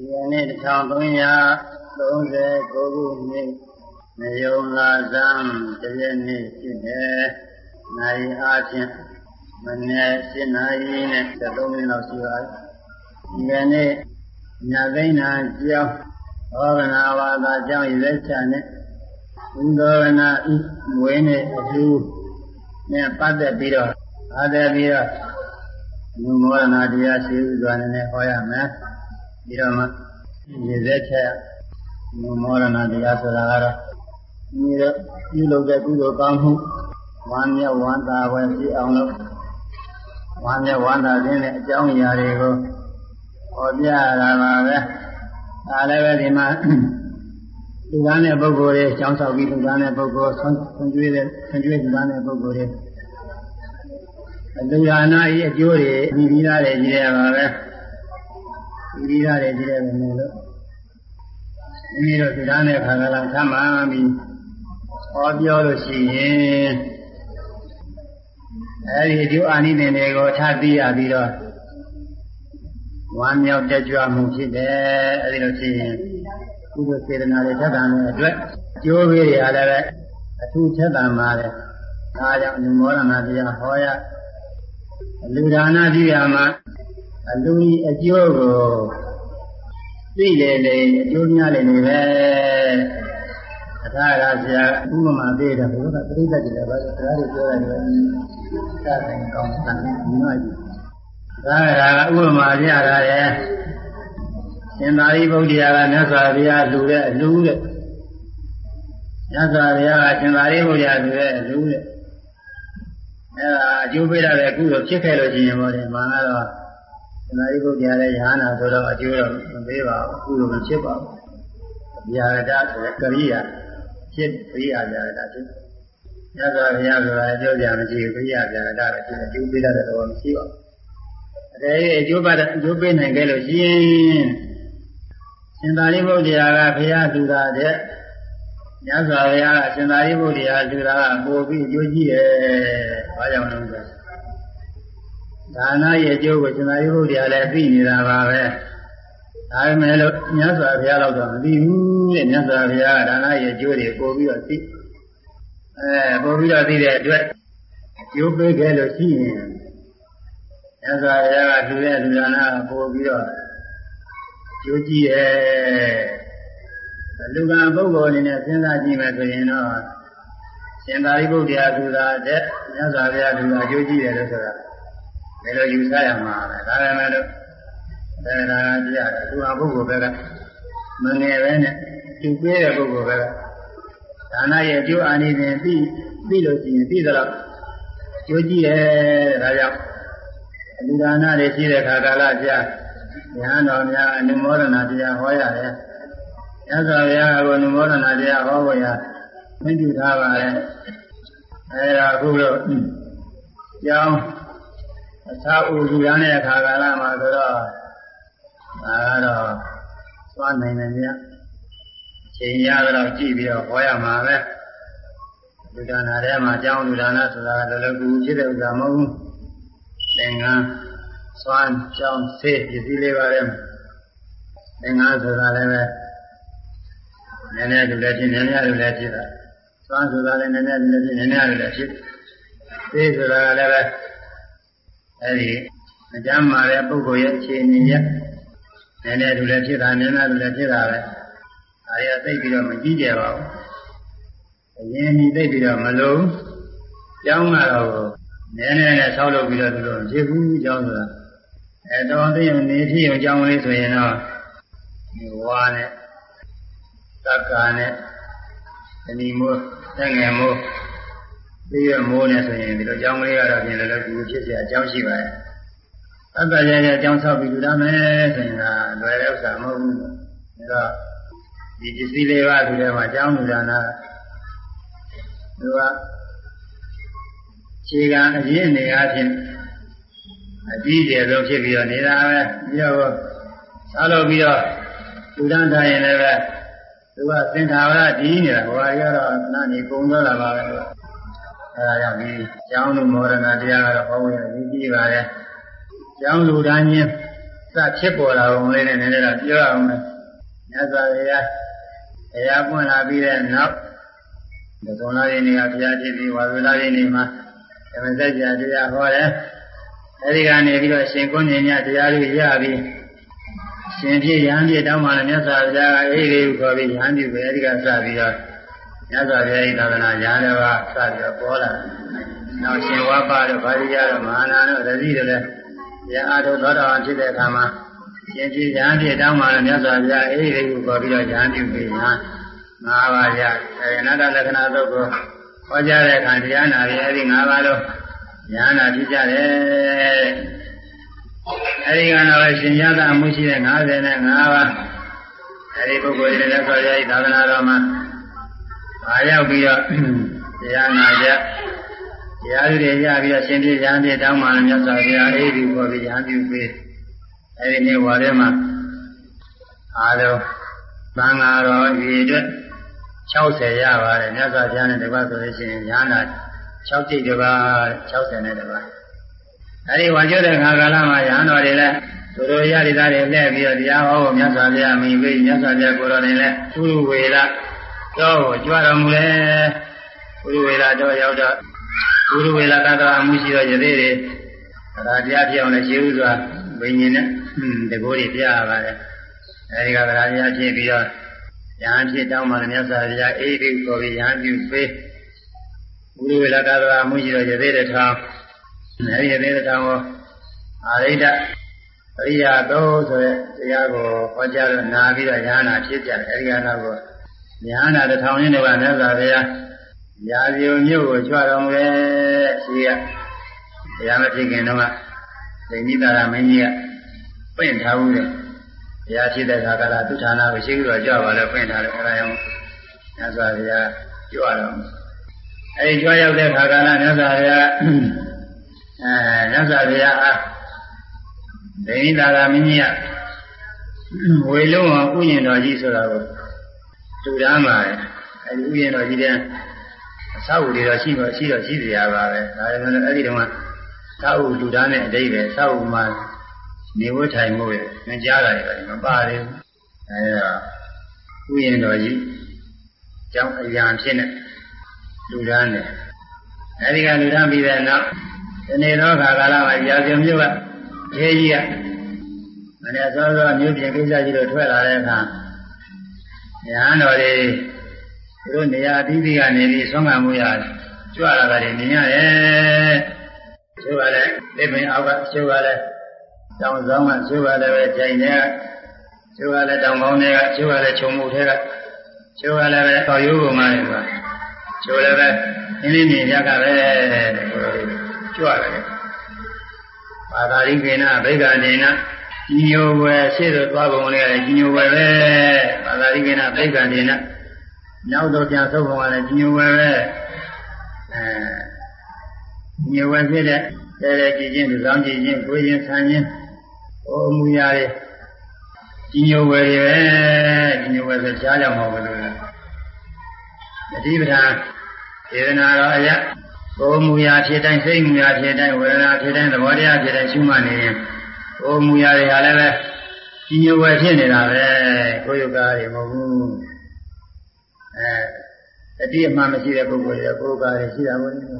ဒီနေ့1339ခုနှစ်နေယုံလာဇံတရနေ့ဖြစ်တယ်။နိုင်အားဖြင့်မနေ့7နာရီနဲ့13မိနစ်လောက်ရှိပါတယ်။ဒီကနေ့ညသိန်းနာကျောင်းဘောဂနာဝါဒကျောင်းရည်ချနဲ့ဘုဒ္ဓဝနာဤမွေးနေ့အထူးနဲ့ပတ်သက်ပြီးတော့အားသက်ပြီးတော့ဘုမောရဏတရားရှိဥစွာနဲ့ဟောရမယ်။ ပြီးတော့မှရည်သက်ချက်မောရဏတရားဆိုတာကတော့ဒီတော့ပြုလုပ်တဲ့ကုသိုလ်ကောင်းမှုဝမ်းမြောက်ဝမ်းသာပဲဖြစ်အောင်လို့ဝမ်းမြောက်ဝမ်းသာခြင်းနဲ့အကြောင်းအရာတွေကိုဟောပြရတာပါပဲဒါလည်းပဲဒီမှာလူသားတဲ့ပုဂ္ဂိုလ်တွေကျောင်းဆောက်ပြီးလူသားတဲ့ပုဂ္ဂိုလ်ဆွမ်းကျွေးတဲ့ဆွမ်းကျွေးလူသားတဲ့ပုဂ္ဂိုလ်တွေအလူဟာနာဤအကျိုးတွေပြီးပြီးသားတယ်ကြီးရပါပဲ ပြီးရတယ်ကြည့်ရတယ်မလို့မိမိတို့တရားနဲ့ခါကလာသမ်းမှပြီးဟောပြောလို့ရှိရင်အဲဒီအကျိုးအာနိသင်တွေကိုထပ်သိရပြီးတော့ဝမ်းမြောက်တက်ကြွမှုဖြစ်တယ်အဲဒီလိုဖြစ်ရင်ကုသိုလ်စေတနာတွေထက်သန်တဲ့အတွက်အကျိုးပေးတွေအားလည်းပဲအထူးထက်သန်ပါတယ်ဒါကြောင့်အနုမောဒနာတရားဟောရလူဒါနပြုရမှာ အလူကြီးအကျိုးကိုသိတယ်လေအကျိုးများတယ်လေပဲအထာရဆရာဥပမာပေးတယ်ဘုရားပြိဿတ်တယ်ပါစကားတွေပြောရတယ်စတဲ့ကောင်းတဲ့ညီမကြီးဒါကဥပမာပြရတယ်ရှင်သာရိပုတ္တရာကမြတ်စွာဘုရားလူတဲ့အလူတဲ့မြတ်စွာဘုရားကရှင်သာရိပုတ္တရာလူတဲ့အလူတဲ့အဲဒါအကျိုးပေးရတဲ့ကုသိုလ်ဖြစ်ခဲ့လို့ရှိရင်ဘောတယ်မှန်တော့ သမာဓိပုဒ်ပြတဲ့ယဟနာဆိုတော့အကျိုးတော့မပေးပါဘူးအခုလိုမဖြစ်ပါဘူး။ဗျာဒဆိုတဲ့ကရိယာဖြစ်ကရိယာဗျာဒဖြစ်။ညဇာဘုရားဆိုတာအကျိုးပြမရှိဘူးကရိယာဗျာဒပဲဖြစ်အကျိုးပေးတဲ့သဘောမရှိပါဘူး။အဲဒါအကျိုးပါတဲ့အကျိုးပေးနိုင်ခဲ့လို့ရှိရင်ရှင်သာရိပုတ္တရာကဘုရားလူတာတဲ့ညဇာဘုရားကရှင်သာရိပုတ္တရာလူတာကပို့ပြီးအကျိုးကြီးတယ်။ဘာကြောင့်လဲဆို ဒါနရဲ့အကျိုးကိုရှင်သာရိပုတ္တရာလည်းသိနေတာပါပဲဒါပေမဲ့လို့မြတ်စွာဘုရားတော့မသိဘူးတဲ့မြတ်စွာဘုရားကဒါနရဲ့အကျိုးတွေပို့ပြီးတော့သိအဲပို့ပြီးတော့သိတဲ့အတွက်အကျိုးပေးခဲ့လို့ရှိရင်မြတ်စွာဘုရားကလူရဲ့လူဒါနကပို့ပြီးတော့ကျိုးကြည့်ရဲ့လူကံပုဂ္ဂိုလ်အနေနဲ့စဉ်းစားကြည့်မယ်ဆိုရင်တော့ရှင်သာရိပုတ္တရာသူသာတဲ့မြတ်စွာဘုရားသူသာကျိုးကြည့်တယ်လို့ဆိုတာ ဒီလိုယူဆရမှာပဲဒါပေမဲ့လို့ဒါနာကြည့်ရတယ်သူအပုဂ္ဂိုလ်ပဲကမငယ်ပဲနဲ့သူပေးတဲ့ပုဂ္ဂိုလ်ပဲကဒါနရဲ့အကျိုးအာနိသင်ပြီးပြီးလို့ရှိရင်ပြီးတော့ကျိုးကြည့်ရဲ့ဒါကြောင့်လူဒါနတွေရှိတဲ့ခါကာလကြာဉာဏ်တော်များအနုမောဒနာတရားဟောရတယ်။ညဇောဘုရားကအနုမောဒနာတရားဟောဖို့ရမြင့်ပြုထားပါတယ်။အဲဒါအခုလို့ကျောင်း အသာဥလူရတဲ့အခါကာလမှာဆိုတော့ဒါကတော့သွားနိုင်တယ်မြတ်အချိန်ရတော့ကြည့်ပြီးတော့ဟောရမှာပဲလူဒါနာထဲမှာအကြောင်းလူဒါနာဆိုတာလည်းလည်းကူဖြစ်တဲ့ဥစ္စာမဟုတ်ဘူးသင်္ကန်းစွမ်းကြောင်းဆေးပစ္စည်းလေးပါတဲ့သင်္ကန်းဆိုတာလည်းပဲနည်းနည်းလူလည်းဖြစ်နည်းနည်းလူလည်းဖြစ်တာစွမ်းဆိုတာလည်းနည်းနည်းလူလည်းဖြစ်နည်းနည်းလူလည်းဖြစ်ဆေးဆိုတာလည်းပဲ အဲဒီအကျမ်းမာတဲ့ပုဂ္ဂိုလ်ရဲ့အခြေအနေရနည်းနည်းတူလည်းဖြစ်တာနည်းနည်းတူလည်းဖြစ်တာပဲဒါရသိပြီးတော့မကြည့်ကြပါဘူးအရင်ဒီသိပြီးတော့မလုံးကျောင်းကတော့နည်းနည်းနဲ့ဆောက်လုပ်ပြီးတော့သူတို့ဖြစ်ဘူးကျောင်းဆိုတာအဲတော်သိရင်နေဖြစ်အောင်ကျောင်းလေးဆိုရင်တော့ဒီဝါနဲ့သက္ကာနဲ့တဏီမိုးသက်ငယ်မိုး သိရမိုးနေဆိုရင်ဒီလိုအကြောင်းလေးကတော့ပြင်လည်းကူဖြစ်เสียအကြောင်းရှိပါတယ်။အတ္တရရဲ့အကြောင်းဆောက်ပြီးလူရမယ်ဆိုရင်ကလွယ်တဲ့ဥစ္စာမဟုတ်ဘူး။ဒါတော့ဒီပစ္စည်းလေးပါးဒီထဲမှာအကြောင်းလူရနာသူကခြေကအရင်းနေအချင်းအကြီးကျယ်ဆုံးဖြစ်ပြီးတော့နေတာပဲပြီးတော့ဆောက်လုပ်ပြီးတော့လူရန်ထားရင်လည်းပဲသူကသင်္ခါရဒီနေတာဟိုဟာကြီးကတော့နာနေပုံသွားတာပါပဲ အဲဒါကြောင့်ဒီကျောင်းလူမောရဏတရားကတော့ဟောဝင်ရည်ကြည့်ပါလေကျောင်းလူတိုင်းချင်းစဖြစ်ပေါ်လာပုံလေးနဲ့နည်းနည်းတော့ပြောအောင်မယ်မြတ်စွာဘုရားတရားပွင့်လာပြီးတဲ့နောက်ဒီကုံလာရင်းတွေကဘုရားဖြစ်ပြီးဝါဝလာရင်းတွေမှာဓမ္မစကြာတရားဟောတယ်အဲဒီကနေပြီးတော့ရှင်ကုန်းညင်ညတရားတွေရပြီးရှင်ဖြစ်ရဟန်းဖြစ်တောင်းမှလည်းမြတ်စွာဘုရားကအေးလေးကိုခေါ်ပြီးရဟန်းပြုပဲအဲဒီကစပြီးတော့ မြတ်စွာဘုရားဤသာသနာရဟန်းတော်ကစပြီးတော့ပေါ်လာနောက်ရှင်ဝါပါတို့ဗာရိယတို့မဟာနာတို့တတိတို့လည်းရအားထုတ်သောတော်ဖြစ်တဲ့အခါမှာရှင်ဖြစ်ရဟန်းဖြစ်တောင်းမှလည်းမြတ်စွာဘုရားအေးလေးကိုခေါ်ပြီးတော့ရဟန်းပြုပြီးဟာငါးပါးရအဲအနာတ္တလက္ခဏာသုတ်ကိုဟောကြားတဲ့အခါတရားနာပြီးအဲဒီငါးပါးလုံးညာနာဖြစ်ကြတယ်အဲဒီကတော့ရှင်ရသမှုရှိတဲ့55ပါးအဲဒီပုဂ္ဂိုလ်တွေလည်းဆိုရည်သာသနာတော်မှာ အားရောက်ပြီးတော့တရားနာကြတရားတွေရပြီးတော့ရှင်ပြရဟန်းပြတောင်းမှလည်းမြတ်စွာဘုရားအေးဒီပေါ်ပြီးရဟန်းပြုပြီးအဲဒီနေ့ဝါထဲမှာအားလုံးသံဃာတော်ဤအတွက်60ရပါတယ်မြတ်စွာဘုရားနဲ့တပတ်ဆိုလို့ရှိရင်ညာနာ6ကြိတ်တပါး60နဲ့တပါးအဲဒီဝါကျွတ်တဲ့ခါကာလမှာရဟန်းတော်တွေလည်းသူတို့ရည်သားတွေလှည့်ပြီးတော့တရားဟောဖို့မြတ်စွာဘုရားမိပြီးမြတ်စွာဘုရားကိုယ်တော်တွေလည်းသုဝေလ တော့ကြွတော်မူလေသုဝေလတော့ရောက်တော့သုဝေလကတော့အမှုရှိတော့ယသိတွေဒါတရားပြအောင်လည်းရှင်းဥစွာဘိညာဉ်နဲ့တကိုးတွေပြရပါတယ်အဲဒီကတရားပြဖြစ်ပြီးတော့ရဟန်းဖြစ်တောင်းမှလည်းမြတ်စွာဘုရားအေးဒီကိုပြီးရဟန်းပြုပေးဘုရားဝေလကတော့အမှုရှိတော့ယသိတဲ့ထောင်အဲဒီယသိတဲ့ထောင်ကိုအာရိဒပရိယာသောဆိုတဲ့တရားကိုဟောကြားလို့နာပြီးတော့ဉာဏ်နာဖြစ်ကြတယ်အဲဒီကနောက်ကို ဉာဏ်နာတစ်ထောင်ရင်းတွေကမြတ်စွာဘုရားရာဇီုံမြို့ကိုကြွတော်မူရဲ့ရှိရဘုရားမဖြစ်ခင်တော့ကဒိဋ္ဌိတာရမင်းကြီးကပြင့်ထားဘူးတဲ့ဘုရားဖြစ်တဲ့ခါကလာသူဌာနကိုရှိပြီးတော့ကြွပါလဲပြင့်ထားတယ်အဲဒါကြောင့်မြတ်စွာဘုရားကြွတော်မူအဲဒီကြွရောက်တဲ့ခါကလာမြတ်စွာဘုရားအဲမြတ်စွာဘုရားအားဒိဋ္ဌိတာရမင်းကြီးကဝေလုံးအောင်ဥယျာဉ်တော်ကြီးဆိုတာကို တူတမ်းပါတယ်အဲဒီဥယျာဉ်တော်ကြီးတဲ့အဆောက်အဦတွေတော့ရှိတော့ရှိတော့ရှိကြရပါပဲဒါပေမဲ့အဲ့ဒီတုန်းကသာဥလူသားနဲ့အတိတ်ပဲသာဥမှာနေဝထိုင်မှုရဲ့ငကြားတာတွေမပါသေးဘူးအဲဒါဥယျာဉ်တော်ကြီးကျောင်းအရာဖြစ်နေလူသားနဲ့အဲဒီကလူသားပြီးတဲ့နောက်ဒီနေ့တော့ခါကာလမှာရာဇဝမြို့ကသေးကြီးကမနေ့စောစောမြို့ပြင်ကိစ္စကြီးတို့ထွက်လာတဲ့အခါ ညာတော်တွေသူတို့နေရာအသီးသီးကနေပြီးဆုံးမမှုရကြွလာတာတွေမြင်ရတယ်။ကျိုးကလည်းသိပင်အောက်ကကျိုးကလည်းတောင်ဆောင်ကကျိုးကလည်းပဲကြိုင်နေကကျိုးကလည်းတောင်ကောင်းတွေကကျိုးကလည်းခြုံမှုထဲကကျိုးကလည်းပဲတော်ရိုးပုံမှန်တွေကကျိုးလည်းပဲအင်းလေးမြင်ရကပဲကြွရတယ်။ဘာသာရိကေနဗိက္ခဏေနကြီး ညိုဝယ်ရှေ့သို့သွားပုံလေးရတယ်ကြီးညိုဝယ်ပဲဘာသာရိကေနဗိက္ခဏေနနောက်တော့ပြန်ဆုပ်ပုံကလည်းညိုဝဲပဲအဲညိုဝဲဖြစ်တဲ့တဲတဲကြည်ချင်းလူဆောင်ကြည်ချင်းကိုယ်ချင်းဆန်းချင်းဟိုအမှုရာတွေကြီးညိုဝဲတွေပဲကြီးညိုဝဲဆိုကြားကြမှာပဲလို့တတိပဌာဒေသနာတော်အရကိုယ်မူရာဖြစ်တိုင်းစိတ်မူရာဖြစ်တိုင်းဝေဒနာဖြစ်တိုင်းသဘောတရားဖြစ်တိုင်းရှုမှတ်နေရင် ကိုယ်မူရာတွေဟာလည်းပဲကြီးညိုဝဲဖြစ်နေတာပဲကိုယ်ယုတ်ကားတွေမဟုတ်ဘူးအဲတတိအမှန်မရှိတဲ့ပုဂ္ဂိုလ်တွေကကိုယ်ကားရရှိတာပေါ့လေ။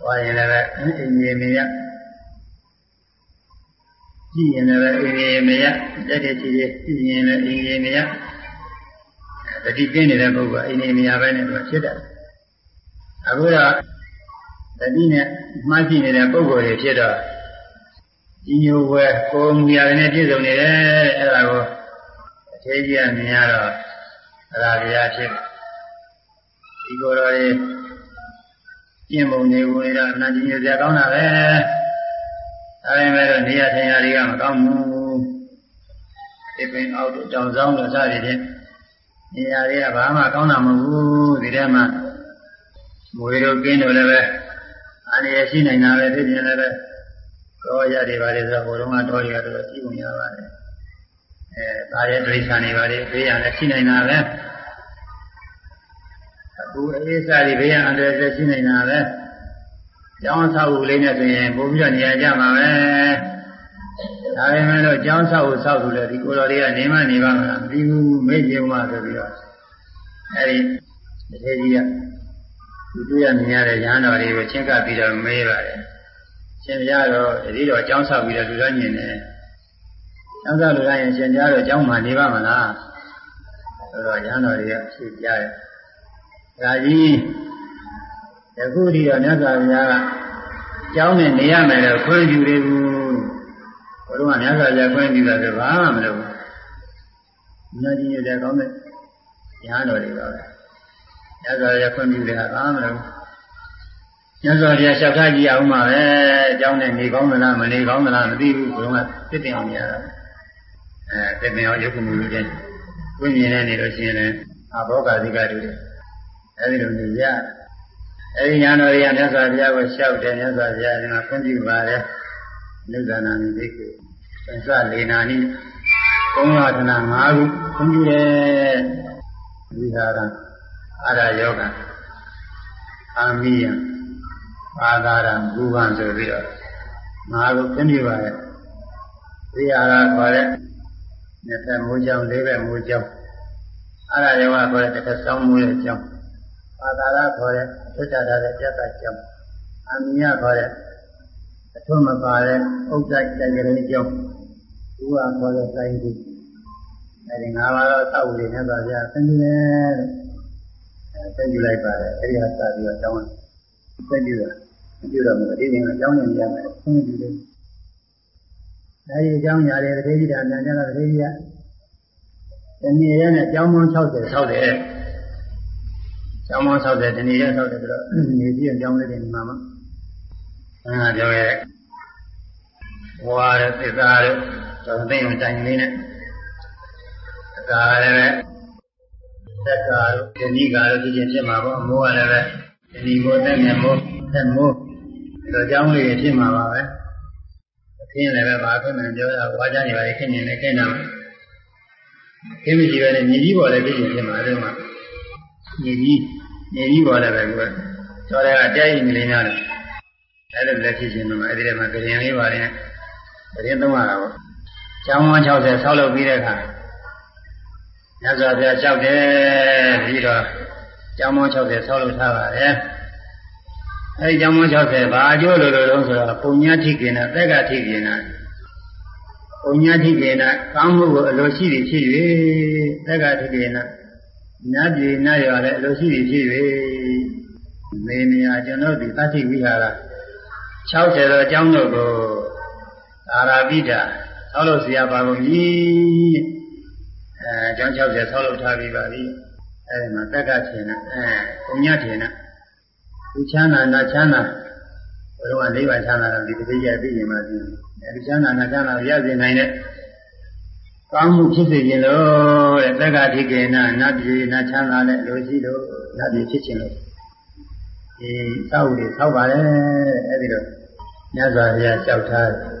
ဟောရင်လည်းအင်းအင်းမေရကြည့်ရင်လည်းအင်းအင်းမေရတက်တဲ့ကြည့်ရင်ကြည့်ရင်လည်းအင်းအင်းမေရတတိပြင်းနေတဲ့ပုဂ္ဂိုလ်အင်းအင်းမေရပဲနဲ့သူဖြစ်တယ်။အခုတော့တတိနဲ့မှတ်ကြည့်နေတဲ့ပုဂ္ဂိုလ်တွေဖြစ်တော့ ကြီးညိုဝဲကိုယ်မူရနဲ့ပြည့်စုံနေတယ်အဲ့ဒါကိုအသေးကြီးကမြင်ရတော့အဲ့ဒါတရားဖြစ်ဒီကိုယ်တော်ရဲ့ကျင့်ပုံနေဝင်တော့အနာကြီးရစရာကောင်းတာပဲဒါပေမဲ့တော့နေရာထိုင်ရာတွေကမကောင်းဘူးဒီပင်အောက်တို့တောင်ဆောင်တို့စသည်ဖြင့်နေရာတွေကဘာမှကောင်းတာမဟုတ်ဘူးဒီထဲမှာငွေတို့ကင်းတို့လည်းပဲအနေရရှိနိုင်တာပဲဖြစ်နေလည်းပဲ တော့ရတယ်ပါလေဆိုတော့ဘုရုံးကတော့ရတော့ကြည့်ဝင်ရပါတယ်အဲဒါရဲ့ဒိဋ္ဌာနေပါလေဘေးရန်လည်းရှိနိုင်တာပဲအခုအေးစားဒီဘေးရန်အန္တရာယ်လည်းရှိနိုင်တာပဲကျောင်းဆောက်ဦးလေးနဲ့ဆိုရင်ပို့ပြီးတော့နေရာကြမှာပဲဒါပေမဲ့လို့ကြောင်းဆောက်ဖို့ဆောက်လို့လည်းဒီကိုတော်တွေကနေမနေပါမလားမပြီးဘူးမေ့ကြုံမှဆိုပြီးတော့အဲဒီတထေကြီးကသူတွေ့ရမြင်ရတဲ့ရဟန်းတော်တွေကိုချင်းကပ်ပြီးတော့မေးပါတယ် ရှင်ပြတော့ဒီတော့ကြောင်းဆောက်ပြီးတော့လူတော်ညင်တယ်ကျောင်းဆောက်လူတိုင်းရှင်ပြတော့ကျောင်းမှာနေပါမလားဆိုတော့ရဟန်းတော်တွေကဖြေပြတယ်ဒါကြီးယခုဒီတော့မြတ်စွာဘုရားကကျောင်းနဲ့နေရမယ်တော့ခွင့်ပြုတယ်ဘူးဘုရားမြတ်စွာဘုရားခွင့်ပြုတာဆိုဘာမှမလုပ်ဘူး။မြတ်ကြီးရဲ့ကောင်းတဲ့ညာတော်တွေပါပဲ။မြတ်စွာဘုရားခွင့်ပြုတယ်ဟာဘာမှမလုပ်ဘူး။ မြတ်စွာဘုရားလျှောက်ထားကြည့်အောင်ပါပဲ။ကျောင်းနဲ့နေကောင်းသလားမနေကောင်းသလားမသိဘူးဘုရားကသိတင်အောင်ရတာ။အဲသိတင်အောင်ရုပ်ကမှုလို့တဲ့ဝိညာဉ်နဲ့နေလို့ရှိရင်လည်းအဘောဂါသီကတူတယ်။အဲဒီလိုနေရအဲဒီညာတော်တွေကမြတ်စွာဘုရားကိုလျှောက်တယ်မြတ်စွာဘုရားကခွင့်ပြုပါတယ်။နုဒ္ဒနာနိဒိကုသစ္စာလေနာနိကုံးဝဒနာ၅ခုခွင့်ပြုတယ်ဝိဟာရအာရယောဂအာမိယ ပါဒရံဘူဗံဆိုပြီးတော့၅ခုခွင့်ပြုပါတယ်ဝိဟာရခေါ်တဲ့နှစ်ဖက်မိုးကြောင်းလေးဘက်မိုးကြောင်းအာရယောဂခေါ်တဲ့တစ်ဖက်စောင်းမိုးရဲ့ကြောင်းပါဒရခေါ်တဲ့ထွတ်တာတဲ့ပြတ်တာကြောင်းအာမိယခေါ်တဲ့အထွတ်မပါတဲ့ဥဒ္ဒတိုက်ကြတဲ့ကြောင်းဘုရားခေါ်တဲ့တိုင်းကြီးအဲဒီငါးပါးတော့သောက်ရည်နဲ့ပါဗျာသင်ကြတယ်အဲသင်ကြလိုက်ပါတယ်အဲဒီဟာစပြီးတော့ကျောင်းသင်ကြတာသ င်ကြတော့မလို့ဒီရင်ကကျောင်းနေရမယ်သင်ကြတယ်အဲဒီအကြောင်းညာတယ်တတိယတာညာကြတာတတိယဒီနေ့ရနဲ့ကျောင်းပေါင်း60ဆောက်တယ်ကျောင်းပေါင်း60ဒီနေ့ရဆောက်တယ်ဆိုတော့နေကြည့်အောင်ကျောင်းလေးတွေဒီမှာမှာအဲပြောရဲဝါရသစ္စာရတော့သိရင်တိုင်လေးနဲ့သစ္စာလည်းပဲသက်္ကာတို့ဒီနိကာတို့ဖြစ်ခြင်းဖြစ်မှာပေါ့အမိုးကလည်းပဲဒီနိမိုးသက်မြမိုးသက်မိုး ဒီလိုကြောင်းလေးဖြစ်မှာပါပဲအခင်းလည်းပဲဘာဖြစ်မှန်းပြောတာဝါကြနေပါလေခင်းနေလည်းခင်းတာခင်းမရှိပဲနဲ့မြေကြီးပေါ်လည်းဖြစ်ခြင်းဖြစ်မှာအဲဒီမှာမြေကြီးမြေကြီးပေါ်လည်းပဲကွယ်တော်တယ်ကတဲရင်ကလေးများတယ်အဲ့လိုလက်ဖြစ်ခြင်းမှာအဲ့ဒီထဲမှာကြရင်လေးပါတယ်ကြရင်သုံးရတာပေါ့ကျောင်းဝန်း60ဆောက်လုပ်ပြီးတဲ့အခါညဇောပြလျှောက်တယ်ပြီးတော့ကျောင်းဝန်း60ဆောက်လုပ်ထားပါတယ် အဲဒီကျောင်းဝန်း60ဘာအကျိုးလို့လို့တော့ဆိုတော့ပုံညာထိကိနသက်ကထိကိနပုံညာထိကိနကောင်းမှုကိုအလိုရှိသည်ဖြစ်၍သက်ကထိကိနနတ်ပြည်နတ်ရွာလည်းအလိုရှိသည်ဖြစ်၍မေနေရာကျွန်တော်ဒီသတိဝိဟာရ60တော့အကြောင်းတို့ကိုအာရာပိတာဆောက်လို့ဆရာပါကုန်ပြီအဲအကြောင်း60ဆောက်လို့ထားပြီးပါပြီအဲဒီမှာတက်ကထင်နဲ့အဲပုံညထင်နဲ့ သူချမ်းသာနာချမ်းသာဘုရားလေးပါချမ်းသာတာဒီတတိယသိရင်မှသိတယ်အဲဒီချမ်းသာနာချမ်းသာရစေနိုင်တဲ့ကောင်းမှုဖြစ်စေခြင်းလို့တဲ့တက္ကတိကေနနတ်ပြည်နတ်ချမ်းသာတဲ့လူရှိလို့နတ်ပြည်ဖြစ်ခြင်းလို့ဒီသောက်တွေသောက်ပါလေအဲဒီတော့မြတ်စွာဘုရားကြောက်ထားတယ်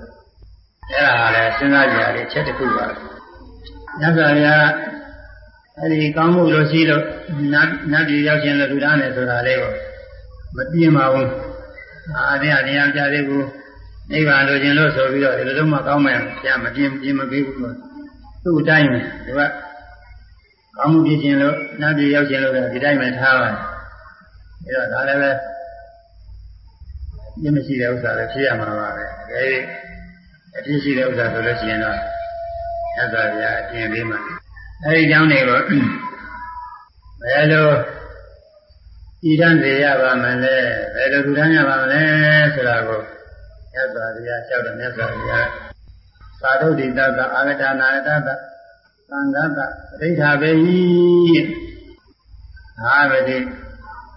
အဲ့ဒါလည်းစဉ်းစားကြရတဲ့ချက်တစ်ခုပါမြတ်စွာဘုရားအဲဒီကောင်းမှုလို့ရှိလို့နတ်နတ်ပြည်ရောက်ခြင်းလို့ထူထားတယ်ဆိုတာလေးကို မပြင်းပါဘူးအာတရားတရားပြသေးဘူးနိဗ္ဗာန်လိုခြင်းလို့ဆိုပြီးတော့ဒီလိုလုံးမကောင်းမယ်ပြမပြင်းပြင်းမပေးဘူးလို့သူ့အတိုင်းပဲဒီကကောင်းမှုဖြစ်ခြင်းလို့နတ်ပြည်ရောက်ခြင်းလို့ဒီတိုင်းပဲထားပါတယ်အဲတော့ဒါလည်းပဲပြင်းမရှိတဲ့ဥစ္စာလည်းဖြစ်ရမှာပါပဲအဲဒီအဖြစ်ရှိတဲ့ဥစ္စာဆိုလို့ရှိရင်တော့သစ္စာပြအကျင့်လေးမှာအဲဒီကြောင့်တွေကိုဘယ်လို ဤတန်းစေရပါမလဲဘယ်လိုထူထမ်းရပါမလဲဆိုတာကိုမြတ်စွာဘုရားလျှောက်တယ်မြတ်စွာဘုရားသာဓုတိတတအာဂတနာတတသံဃတပရိဋ္ဌာဘေဟိအာဝတိ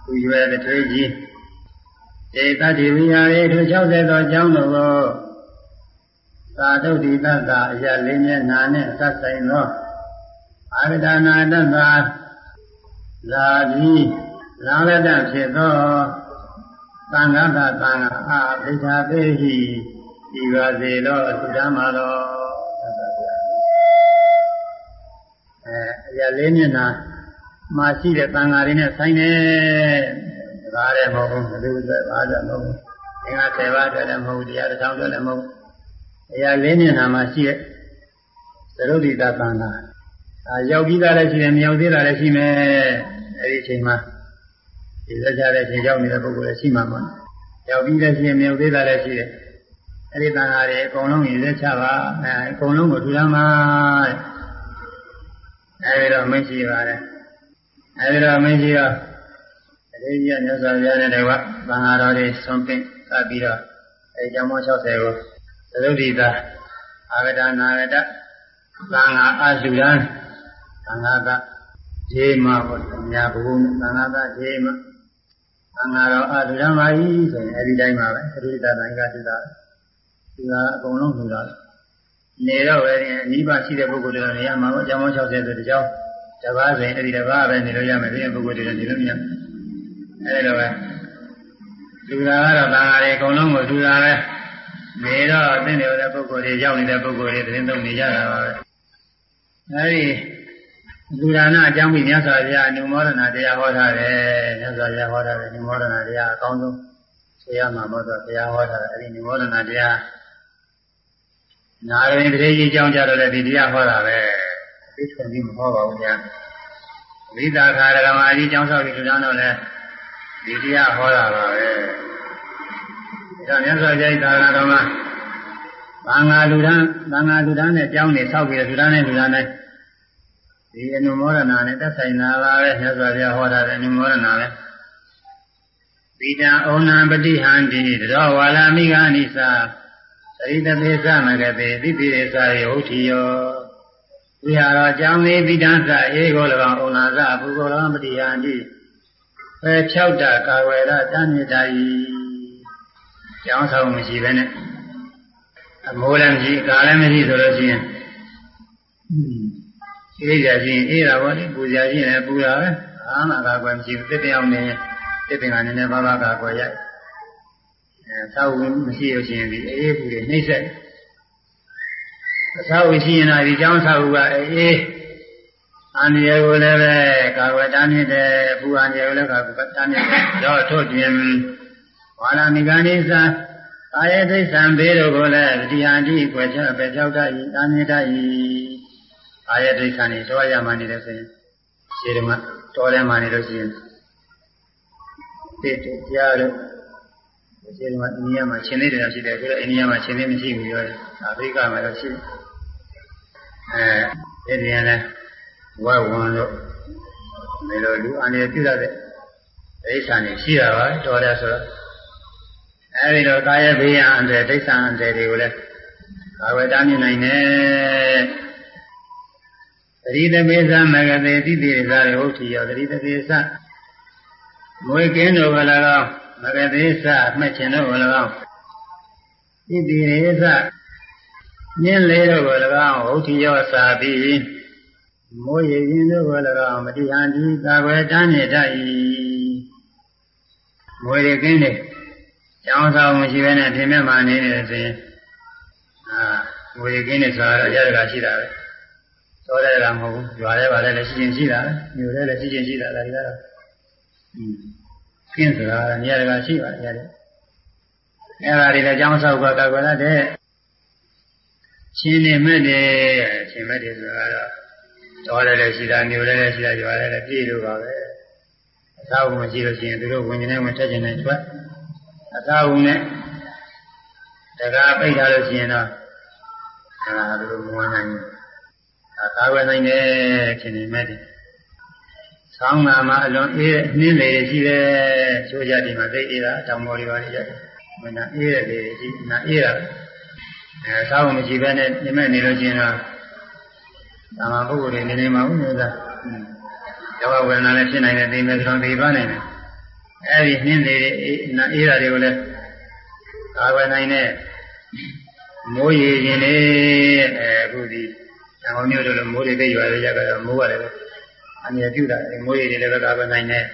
သူရွယ်တဲ့ထွေးကြီးဧတတိဝိဟာရေသူ60သောအကြောင်းတို့ကိုသာဓုတိတတအရလေးမျက်နာနဲ့ဆက်ဆိုင်သောအာဂတနာတတလာပြီး လာရတဖြစ်သောသံဃာသသံဃာအာဒိဋ္ဌာပေဟိဒီပါစေတော့သုဓမ္မာတော်အဲအရာလေးမျက်နှာမှာရှိတဲ့သံဃာတွေနဲ့ဆိုင်နေဒါလည်းမဟုတ်ဘူးဘယ်လိုလဲဘာလည်းမဟုတ်ဘူးသင်္ဃ10ပါးအတွက်လည်းမဟုတ်တရားတစ်ထောင်အတွက်လည်းမဟုတ်အရာလေးမျက်နှာမှာရှိတဲ့သရုပ်တိတသံဃာအာရောက်ပြီးသားလည်းရှိတယ်မရောက်သေးတာလည်းရှိမယ်အဲဒီအချိန်မှာ ဒီလက်ကြတဲ့အချိန်ရောက်နေတဲ့ပုဂ္ဂိုလ်လည်းရှိမှာပေါ့ရောက်ပြီးလည်းရှိရင်မရောက်သေးတာလည်းရှိတယ်အဲဒီသံဃာတွေအကုန်လုံးရည်သက်ချပါအဲအကုန်လုံးကိုထူထောင်ပါအဲဒီတော့မရှိပါတယ်အဲဒီတော့မရှိတော့အရေးကြီးမြတ်စွာဘုရားနဲ့တကွသံဃာတော်တွေဆုံးပင်ကပ်ပြီးတော့အဲကျောင်းမော60ကိုသရုပ်တိတာအာဂတနာဂတသံဃာအစုရန်သံဃာကခြေမပေါ့အများဘုံသံဃာကခြေမ သံဃာတော်အစုရန်ပါဤဆိုရင်အဲဒီတိုင်းပါပဲသရုပ်တိတာသံဃာတုတာသူကအကုန်လုံးထူတာနေတော့ပဲအနိဗ္ဗာန်ရှိတဲ့ပုဂ္ဂိုလ်တွေနေရာမှာပေါ့ကျောင်းမော60ဆိုတကြောင်တပါးဆိုရင်အဲ့ဒီတပါးပဲနေလို့ရမယ်ဒီပုဂ္ဂိုလ်တွေနေလို့မရအဲ့လိုပဲလူသာကတော့သံဃာတွေအကုန်လုံးကိုလူသာပဲနေတော့အသိနေတဲ့ပုဂ္ဂိုလ်တွေရောက်နေတဲ့ပုဂ္ဂိုလ်တွေသတင်းသုံးနေကြတာပါပဲအဲဒီ လူဒါနအကြောင်းပြီးမြတ်စွာဘုရားအနုမောဒနာတရားဟောထားတယ်မြတ်စွာဘုရားဟောထားတယ်အနုမောဒနာတရားအကောင်းဆုံးဆရာမှာမောဆိုဘုရားဟောထားတယ်အဲဒီအနုမောဒနာတရားနာရင်တရေကြီးအကြောင်းကြတော့လည်းဒီတရားဟောတာပဲသိထွင်ပြီးမဟောပါဘူးညာဝိသခာရကမာကြီးအကြောင်းဆောက်ပြီးလူဒါနတော့လည်းဒီတရားဟောတာပါပဲဒါမြတ်စွာဘုရားသာသနာတော်မှာဘာငါလူဒန်းဘာငါလူဒန်းနဲ့ကြောင်းနေဆောက်ပြီးလူဒန်းနဲ့လူဒန်းနဲ့ ဒီအနုမောဒနာနဲ့သက်ဆိုင်တာပါပဲမြတ်စွာဘုရားဟောတာတဲ့အနုမောဒနာပဲပိတံဩနံပฏิဟံတိတရောဝါလာမိဂာနိသသရိတပိသမဂတေတိပိရေသာယေဟုတ်တိယောဝိဟာရောကြောင်းလေးပိတံသအေကို၎င်းဩနာသဘုဂောလောပฏิဟံတိပဲဖြောက်တာကာဝေရတဏ္ဍာယီကျောင်းဆောင်မရှိပဲနဲ့အမိုးလည်းမရှိကာလည်းမရှိဆိုလို့ရှိရင် အေးကြရှိရင်အေးတာပေါ့လေပူကြရှိရင်ပူတာပဲအာမကာကွယ်မရှိဘူးတစ်ပြောင်းနေတစ်ပင်ကနည်းနည်းပါးပါးကာကွယ်ရိုက်အဲသာဝမရှိလို့ရှိရင်ဒီအေးပူတွေနှိမ့်ဆက်အသာဝရှိရင်တော့ဒီကျောင်းဆောင်ကအေးအန္တရာယ်ကိုလည်းပဲကာကွယ်တားမြစ်တယ်ပူအန္တရာယ်ကိုလည်းကာကွယ်တားမြစ်တယ်တော့ထို့ပြင်ဝါလာမိဂန္ဒီသာအာယသိသံဘေးတို့ကိုလည်းဒီဟာတိကွယ်ချပဲကြောက်တတ်၏တာမြစ်တတ်၏ အာယသိသံနေတော့ရမှနေတယ်ဆိုရင်ခြေဓမ္မတော်တယ်မှနေလို့ရှိရင်တိတိကြားလို့ခြေဓမ္မအိန္ဒိယမှာရှင်လေးတွေရှိတယ်ဆိုတော့အိန္ဒိယမှာရှင်လေးမရှိဘူးပြောတယ်အာဖရိကမှာတော့ရှိအဲဒီရင်လည်းဝဝံလို့ဒီလိုလူအန္တရာယ်ပြုရတဲ့အိဋ္ဌာန်ရှိတာပါတော်တယ်ဆိုတော့အဲဒီတော့ကာယဘေးရန်အန္တရာယ်ဒိဋ္ဌာန်အန္တရာယ်တွေကိုလည်းကာဝေတာမြင်နိုင်တယ် သတိတပိသမဂတေတိတိရဇာရဟုတ်တိယောသတိတပိသမွေကင်းတို့ကလည်းကောမဂတေသမက်ချင်တို့ကလည်းကောတိတိရဇမြင်းလေးတို့ကလည်းကောဟုတ်တိယောစာပြီးမိုးရည်ရင်တို့ကလည်းကောမတိဟန်ဒီကာဝေတာမြင်တတ်၏မွေရကင်းတွေကျောင်းဆောင်မရှိဘဲနဲ့ပြင်မဲ့မှနေနေဆိုရင်အာငွေကင်းနေဆိုတာတော့ရရတာရှိတာပဲ သောတဲ့ကမဟုတ်ဘူးကြွားရဲပါလေလည်းရှိချင်းရှိတာပဲမြို့ရဲလည်းရှိချင်းရှိတာဒါတွေကတော့ကင်းဆိုတာညရကရှိပါတယ်ရတယ်အဲ့ဒါတွေလည်းကျောင်းဆောက်ကကောက်ကွယ်တဲ့ရှင်နေမဲ့တယ်ရှင်မဲ့တယ်ဆိုတာတော့တော်တယ်လည်းရှိတာမြို့ရဲလည်းရှိတာကြွားရဲလည်းပြည့်လို့ပါပဲအသာဝမရှိလို့ရှိရင်သူတို့ဝင်နေဝင်ထက်ကျင်နေထွက်အသာဝနဲ့တကားပိတ်ထားလို့ရှိရင်တော့အဲဒါလိုမဝင်နိုင်ဘူး အသာဝနိုင်တယ်ခင်နေမဲ့တယ်ဆောင်းလာမှာအလွန်အေးနှင်းလေရှိတယ်ချိုးကြဒီမှာသိအေးတာတောင်ပေါ်တွေပါနေရတယ်မနာအေးတဲ့လေရှိနာအေးတာအဲသာဝမရှိဘဲနဲ့နေမဲ့နေလို့ရှိရင်တော့သာမပုဂ္ဂိုလ်တွေနေနေမှာဘူးမျိုးသားယောဂဝေဒနာလည်းဖြစ်နိုင်တယ်သိမယ်ဆိုတော့ဒီပါနိုင်တယ်အဲဒီနှင်းလေအေးနာအေးတာတွေကိုလည်းကာဝယ်နိုင်တဲ့မိုးရေခြင်းလေးအဲအခုဒီ သံဃာမျိုးတို့လိုမိုးတွေသိရွာရကြတော့မိုးရတယ်အမြဲပြုတာမိုးရေတွေလည်းကာဝယ်နိုင်တဲ့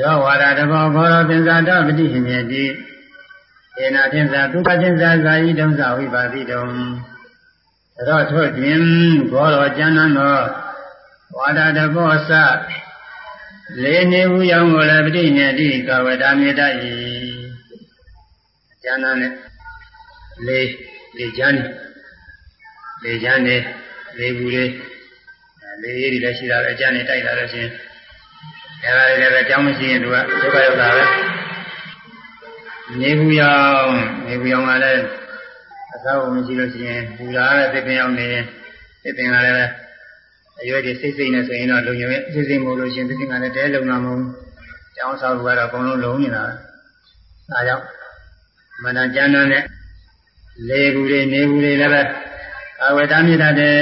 သောဝါဒတဘောဘောရောသင်္ဇာတပတိဟိမြေတိေနာသင်္ဇာဒုက္ခသင်္ဇာဇာယိတုံးဇဝိပါတိတုံသောထို့တွင်ဘောရောကျမ်းနံသောဝါဒတဘောစလေးနေဘူးရောင်းကိုလည်းပဋိညာတိကဝတာမေတ္တဤကျမ်းသာနဲ့လေးလေချမ်း လေချမ်းနေလေဘူးလေးလေရည်တွေလည်းရှိတာပဲအကျန်းနေတိုက်လာလို့ရှိရင်အဲဒါတွေလည်းပဲအကြောင်းမရှိရင်သူကဒုက္ခရောက်တာပဲနေဘူးရောင်နေဘူးရောင်ကလည်းအသောမရှိလို့ရှိရင်ဘူလာတဲ့သစ်ပင်ရောက်နေရင်သစ်ပင်ကလည်းအရွယ်ကြီးစိတ်စိတ်နဲ့ဆိုရင်တော့လုံုံရဲ့စိတ်စိတ်မို့လို့ရှိရင်သစ်ပင်ကလည်းတဲလုံလာမဟုတ်ကျောင်းဆောက်ကတော့အကုန်လုံးလုံနေတာဒါကြောင့်မနာကျမ်းတဲ့လေဘူးတွေနေဘူးတွေလည်းပဲ အဝေတာမြစ်တဲ့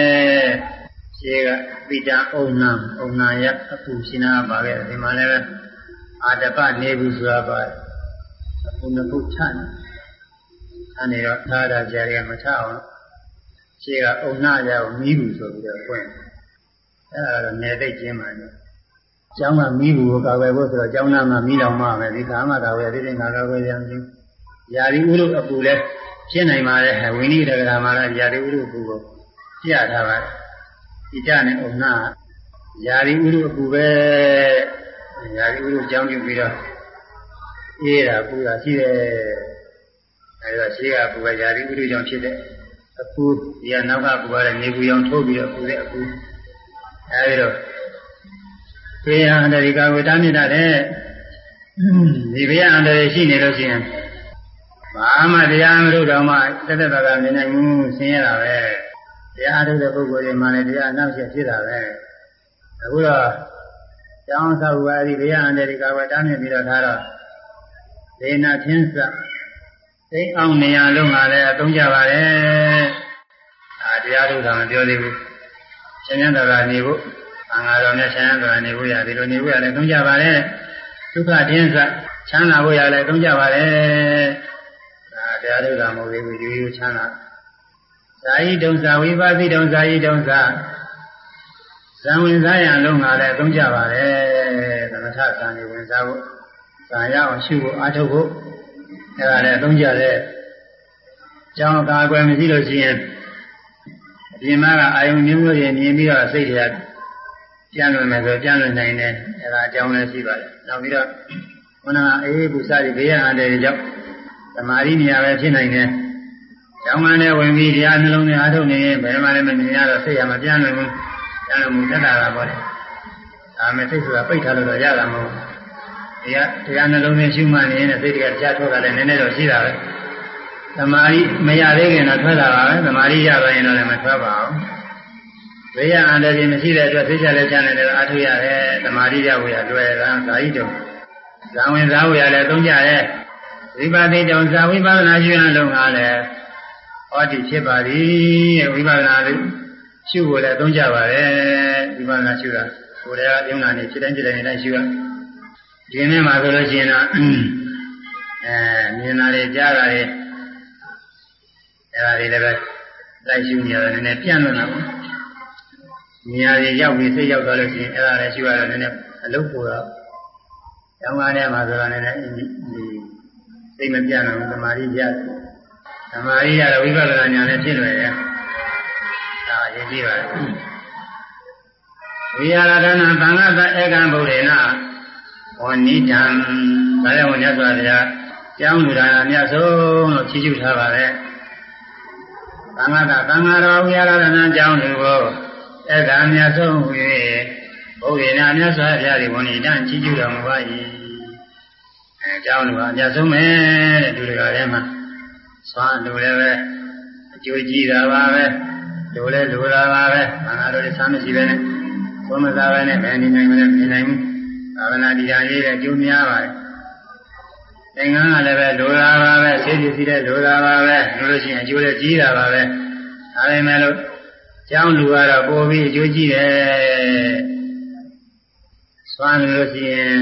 ရှေးကပိတံအုံနာအုံနာရအပူရှင်နာပါခဲ့ဒီမှာလည်းအာတပနေဘူးဆိုတာပါတယ်အပူနှစ်ခုချနေအနေတော့သာရကြရမချအောင်ရှေးကအုံနာရကိုမီးဘူးဆိုပြီးတော့ဖွင့်အဲ့ဒါတော့နေသိကျင်းပါနေကျောင်းကမီးဘူးကိုကာဝယ်ဖို့ဆိုတော့ကျောင်းသားမှာမီးတော်မှပဲဒီကာမကာဝယ်ဒီတင်ကာဝယ်ရမ်းချင်းယာရီဥရုအပူလဲ ဖြစ်နိုင်ပါလေဝိနည်းတက္ကရာမှာလည်းယာရီဥရုအပူကိုပြထားပါတယ်ဣတနဲ့ဥနာယာရီဥရုအပူပဲယာရီဥရုကြောင်းပြုပြီးတော့အေးတာပူတာရှိတယ်အဲဒါရှိကအပူပဲယာရီဥရုကြောင့်ဖြစ်တဲ့အပူဒီကနောက်ကပူရတဲ့နေပူရောင်ထိုးပြီးတော့ပူတဲ့အပူအဲဒီတော့ပြေယံအန္တရိကဝေတာမြစ်တဲ့ဒီဘေးအန္တရာယ်ရှိနေလို့ရှိရင် ဘာမှတရားမလို့တော့မှတက်တက်တာကမြင်နိုင်မှုဆင်းရဲတာပဲတရားထုတ်တဲ့ပုဂ္ဂိုလ်တွေမှလည်းတရားအနောက်ချက်ဖြစ်တာပဲအခုတော့ကျောင်းဆောက်ဝါဒီဘေးအန္တရာယ်ကဝတားမြင်ပြီးတော့ထားတော့ဒေနာချင်းစသိအောင်နေရာလုံးကလည်းအသုံးကြပါလေအာတရားထုတ်တာမပြောသေးဘူးရှင် nhân တော်ကနေဖို့အင်္ဂါတော်မြတ်ရှင် nhân တော်နေဖို့ရဒီလိုနေဖို့ရလည်းသုံးကြပါလေဒုက္ခတင်းစချမ်းသာဖို့ရလည်းသုံးကြပါလေဒါ တရားထုတ်တာမဟုတ်သေးဘူးရိုးရိုးချမ်းသာဇာယိတုံဇာဝိပါတိတုံဇာယိတုံဇာဇံဝင်စားရန်လုံးကလည်းသုံးကြပါလေသမထဇံနေဝင်စားဖို့ဇာရအောင်ရှုဖို့အားထုတ်ဖို့အဲဒါလည်းသုံးကြတဲ့ကျောင်းကာကွယ်မရှိလို့ရှိရင်အပြင်မှာကအာယုံမျိုးမျိုးတွေမြင်ပြီးတော့စိတ်တွေကပြန်လွင်မယ်ဆိုပြန်လွင်နိုင်တယ်အဲဒါအကြောင်းလည်းရှိပါတယ်နောက်ပြီးတော့ခန္ဓာအေးဘူးစားပြီးဘေးရန်တဲ့ကြောင့် သမာဓိနေရာပဲဖြစ်နိုင်တယ်။ကျောင်းကနေဝင်ပြီးတရားနှလုံးနဲ့အားထုတ်နေရင်ဘယ်မှလည်းမမြင်ရတော့စိတ်ရမပြန်နိုင်ဘူး။ပြန်လို့မတက်တာပါပေါ့လေ။ဒါမဲ့စိတ်ဆိုတာပိတ်ထားလို့တော့ရတာမဟုတ်ဘူး။တရားတရားနှလုံးနဲ့ရှုမှတ်နေရင်စိတ်ကကြားထွက်တာလည်းနည်းနည်းတော့ရှိတာပဲ။သမာဓိမရသေးခင်တော့ထွက်တာပါပဲ။သမာဓိရသွားရင်တော့လည်းမထွက်ပါဘူး။ဘေးရအန္တရာယ်မရှိတဲ့အတွက်သိချလည်းချမ်းတယ်အားထုတ်ရတယ်။သမာဓိရဖို့ရလွယ်တာသာဤတုံ။ဇာဝင်စားဖို့ရလည်းသုံးကြရဲ့။ ဝိပါဒိတောင်ဇာဝိပဿနာရှုရလုံးကလည်းဟောဒီဖြစ်ပါသည်ဝိပဿနာလို့ရှုဖို့လည်းသုံးကြပါတယ်ဝိပဿနာရှုတာကိုယ်တည်းကယုံနာနေဖြစ်တိုင်းဖြစ်တိုင်းတိုင်းရှုရဒီနေ့မှာဆိုလို့ရှိရင်တော့အဲမြင်တာတွေကြားတာတွေအဲဒါတွေလည်းပဲလိုက်ရှုနေရတယ်နည်းနည်းပြန့်လွင့်တာပေါ့မြင်ရည်ရောက်ပြီးစိတ်ရောက်သွားလို့ရှိရင်အဲဒါလည်းရှုရတော့နည်းနည်းအလုပ်ပေါ်တော့ကျောင်းသားထဲမှာဆိုတာနည်းနည်းဒီ စိတ်မပြတ်တော့သမာဓိရတယ်သမာဓိရတော့ဝိပဿနာဉာဏ်နဲ့ဖြစ်လွယ်တယ်ဒါအရေးကြီးပါတယ်ဝိဟာရဒနာသံဃာတဧကံဗုဒ္ဓေနဝဏိတံဒါလည်းဝန်ရသော်ဗျာကျောင်းလူဒါနာမြတ်ဆုံးလို့ချီးကျူးထားပါတယ်သံဃာတသံဃာတော်ဝိဟာရဒနာကျောင်းလူကိုဧကံမြတ်ဆုံးဟူ၍ဘုရားမြတ်စွာဘုရားဒီဝန်ဤတံချီးကျူးတော်မူပါ၏ အဲကြောင်းလူကအများဆုံးပဲတဲ့လူတွေကထဲမှာသွမ်းလူလည်းပဲအကျိုးကြီးတာပါပဲလူလည်းလူတာပါပဲဘာသာတော်တွေစားမရှိပဲနဲ့သုံးမစားပဲနဲ့ဘယ်နေနိုင်မလဲနေနိုင်ဘူးသာဝနာတရားရေးတဲ့အကျိုးများပါတယ်သင်္ကန်းကလည်းပဲလူတာပါပဲဆေးပစ္စည်းလည်းလူတာပါပဲလို့လို့ရှိရင်အကျိုးလည်းကြီးတာပါပဲဒါပေမဲ့လို့ကျောင်းလူကတော့ပိုပြီးအကျိုးကြီးတယ်သွမ်းလို့ရှိရင်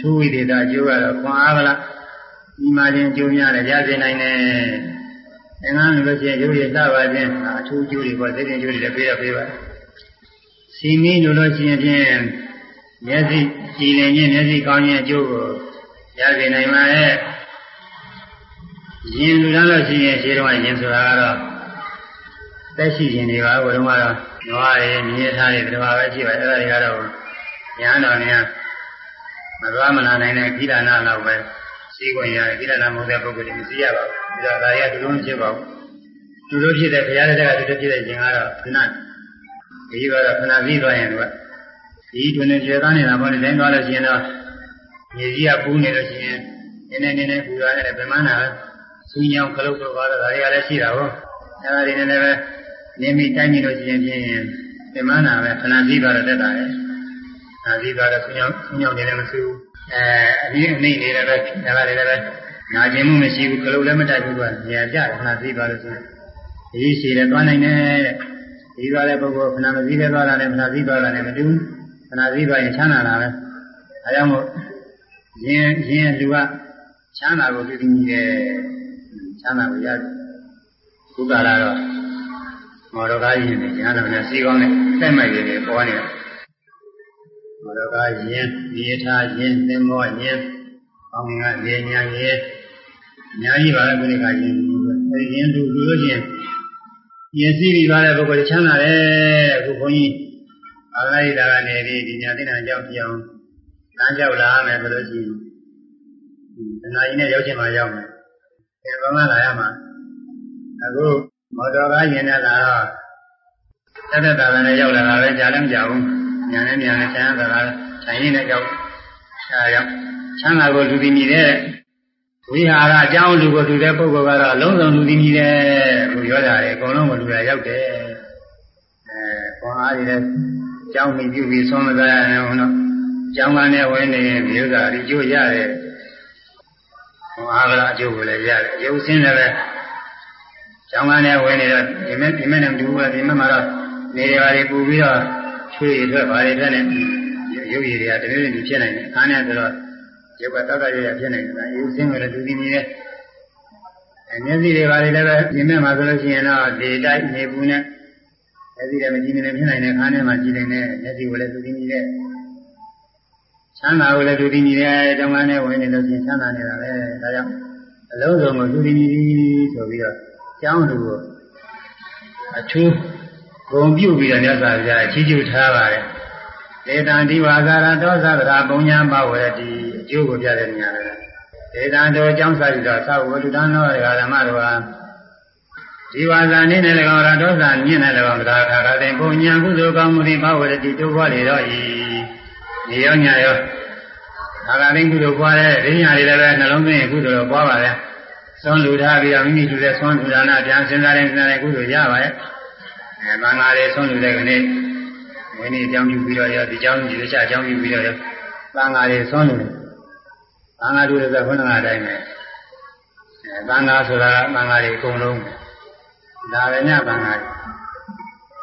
အထူးဝိသေသအကျိုးကတော့ခွန်အားကလားဒီမှာချင်းကျိုးများတယ်ရစေနိုင်တယ်။အင်္ဂါလို့ရှိရင်ကျိုးတွေစပါခြင်းအထူးကျိုးတွေပေါ့သိတဲ့ကျိုးတွေလည်းပေးရပေးပါ။စီမီလို့လို့ရှိရင်ဖြင့်မျက်စိကြည်လင်ခြင်းမျက်စိကောင်းခြင်းအကျိုးကိုရစေနိုင်ပါရဲ့။ရင်လူသားလို့ရှိရင်ရှင်းတော့ရင်ဆိုတာကတော့သက်ရှိခြင်းတွေပါဘုရားကတော့နွားရည်မြေသားတွေဒီမှာပဲရှိပါအဲ့ဒါတွေကတော့ညာတော်များ မသွားမလာနိုင်တဲ့ခိဒနာလောက်ပဲစီးဝင်ရခိဒနာမဟုတ်တဲ့ပုဂ္ဂိုလ်တွေမစီးရပါဘူးဒါဒါတွေကဒုလုံးဖြစ်ပါဘူးသူတို့ဖြစ်တဲ့ဘုရားတဲ့ကသူတို့ဖြစ်တဲ့ခြင်းကတော့ခဏဒီကတော့ခဏပြီးသွားရင်ကဒီတွင်နေကျေသားနေတာပေါ့လေတိုင်းသွားလို့ရှိရင်တော့မြေကြီးကပူးနေလို့ရှိရင်နည်းနည်းနည်းနည်းပူရတယ်ဗမာနာစူးညောင်းခလုတ်တော့ပါတော့ဒါတွေကလည်းရှိတာဟုတ်အဲဒါတွေနဲ့လည်းနင်းပြီးတိုင်းပြီးလို့ရှိရင်ဖြင့်ဗမာနာပဲခဏပြီးသွားတော့တက်တာလေ နာပြီးသွားတော့စူးညောင်းစူးညောင်းနေလည်းမစူးအဲအနည်းအနှိမ့်နေလည်းပဲဒါကလည်းပဲနာကျင်မှုမရှိဘူးခလုတ်လည်းမတိုက်ဘူးကညံကြခဏပြီးသွားလို့ရှိရင်ဒီရှိတယ်သွားနိုင်တယ်တဲ့ဒီသွားတဲ့ပုဂ္ဂိုလ်ခဏမစည်းတဲ့သွားတာနဲ့ခဏစည်းသွားတာနဲ့မတူဘူးခဏစည်းသွားရင်ချမ်းသာတာပဲအဲကြောင့်မို့ရင်ရင်လူကချမ်းသာကိုသိသိမြည်တယ်ချမ်းသာကိုရတယ်ခုကလာတော့မော်တော်ကားရင်နဲ့ညာတော်နဲ့စီကောင်းနဲ့ဆက်မိုက်တွေပေါ်နေတယ် မော်တော်ကားရင်မြေထားရင်သင်္ဘောရင်အောင်ငါလေညာရင်အများကြီးပါလေခုနကရင်အဲဒီရင်လူလူလို့ချင်းရင်စီးပြီးသွားတဲ့ပုဂ္ဂိုလ်ချမ်းသာတယ်အခုခွန်ကြီးအာဂရိတာကနေပြီးဒီညာသိနာကြောင့်ပြောင်းလမ်းကြောက်လာမယ်ဆိုလို့ရှိရင်တဏှာကြီးနဲ့ရောက်ချင်မှရောက်မယ်။ဒီဘဝလာရမှာအခုမော်တော်ကားရင်နဲ့လာတော့သက်သက်သာသာနဲ့ရောက်လာတာပဲကြာလည်းမကြဘူး။ ညာနဲ့ညာနဲ့ဆန်းသာသာဆိုင်ရင်းနဲ့ရောက်အဲရောက်ချမ်းသာကိုလူသိမြည်တဲ့ဝိဟာရအကြောင်းလူကိုလူတဲ့ပုဂ္ဂိုလ်ကတော့လုံးစုံလူသိမြည်တဲ့ကိုပြောကြတယ်အကုန်လုံးကိုလူရရောက်တယ်။အဲခွန်အားရည်တဲ့ကြောင်းမိပြုပြီးဆုံးမသားရအောင်တော့ကျောင်းကနေဝင်နေရင်ဒီဥစ္စာဒီကျိုးရတယ်။ဟောအားကအကျိုးကိုလည်းရတယ်။ရုပ်စင်းလည်းပဲကျောင်းကနေဝင်နေတော့ဒီမဲ့ဒီမဲ့နဲ့တူပဲဒီမဲ့မှာတော့နေရပါလေပူပြီးတော့ ချွေးရထွက်ပါလေထွက်နေရုပ်ရည်တွေကတမျိုးမျိုးဖြစ်နိုင်တယ်။အားနဲ့ဆိုတော့ရုပ်ကတောက်တောက်ရရဖြစ်နိုင်တယ်။ရုပ်စင်းကလည်းတူတည်နေတယ်။အဲမျက်စိတွေပါလေလည်းပဲဒီမဲ့မှာဆိုလို့ရှိရင်တော့ဒီတိုက်နေပူနဲ့မျက်စိတွေမကြည့်နေဖြစ်နိုင်တဲ့ခါနဲ့မှကြည့်နေတဲ့မျက်စိကိုလည်းတူတည်နေတဲ့ချမ်းသာကိုလည်းသူတည်နေတယ်တောင်းကန်းနဲ့ဝင်နေလို့ချင်းချမ်းသာနေတာပဲဒါကြောင့်အလုံးစုံကိုသူတည်နေပြီဆိုပြီးတော့ကျောင်းသူကိုအထူး ဂုံပြုပြီးတော့မြတ်စွာဘုရားချီးကျူးထားပါတယ်ဒေတံဒီဝါကာရတောသဗ္ဗရာပုံညာပဝရတိအကျိုးကိုပြတဲ့နေရာပဲဒေတံတို့အကြောင်းစားပြီးတော့သဝတ္တတံသောဓမ္မတော်ဟာဒီဝါဇာနေနဲ့၎င်းရတောဇာမြင့်နဲ့၎င်းတရားခါရတဲ့ပုံညာကုသိုလ်ကောင်းမှုတွေပဝရတိတိုးပွားလေတော့ဤဒီရောညာရောအာဂရိကုသိုလ်ပွားတဲ့ဒိညာတွေလည်းပဲနှလုံးသွင်းကုသိုလ်ပွားပါလေသွန်လူထားပြီးတော့မိမိလူတဲ့သွန်လူဒါနာပြန်စဉ်းစားတဲ့စဉ်းစားတဲ့ကုသိုလ်ရပါရဲ့ အဲမင်္ဂလာတွေသွန်လူတဲ့ကနေ့ဝင်းနေအကြောင်းပြုပြီးတော့ရောဒီအကြောင်းဒီလိုချအကြောင်းပြုပြီးတော့ရောသံဃာတွေသွန်လူတယ်သံဃာတို့လည်းခုနကအတိုင်းပဲအဲသံဃာဆိုတာကသံဃာတွေအကုန်လုံးဒါပဲညသံဃာတွေ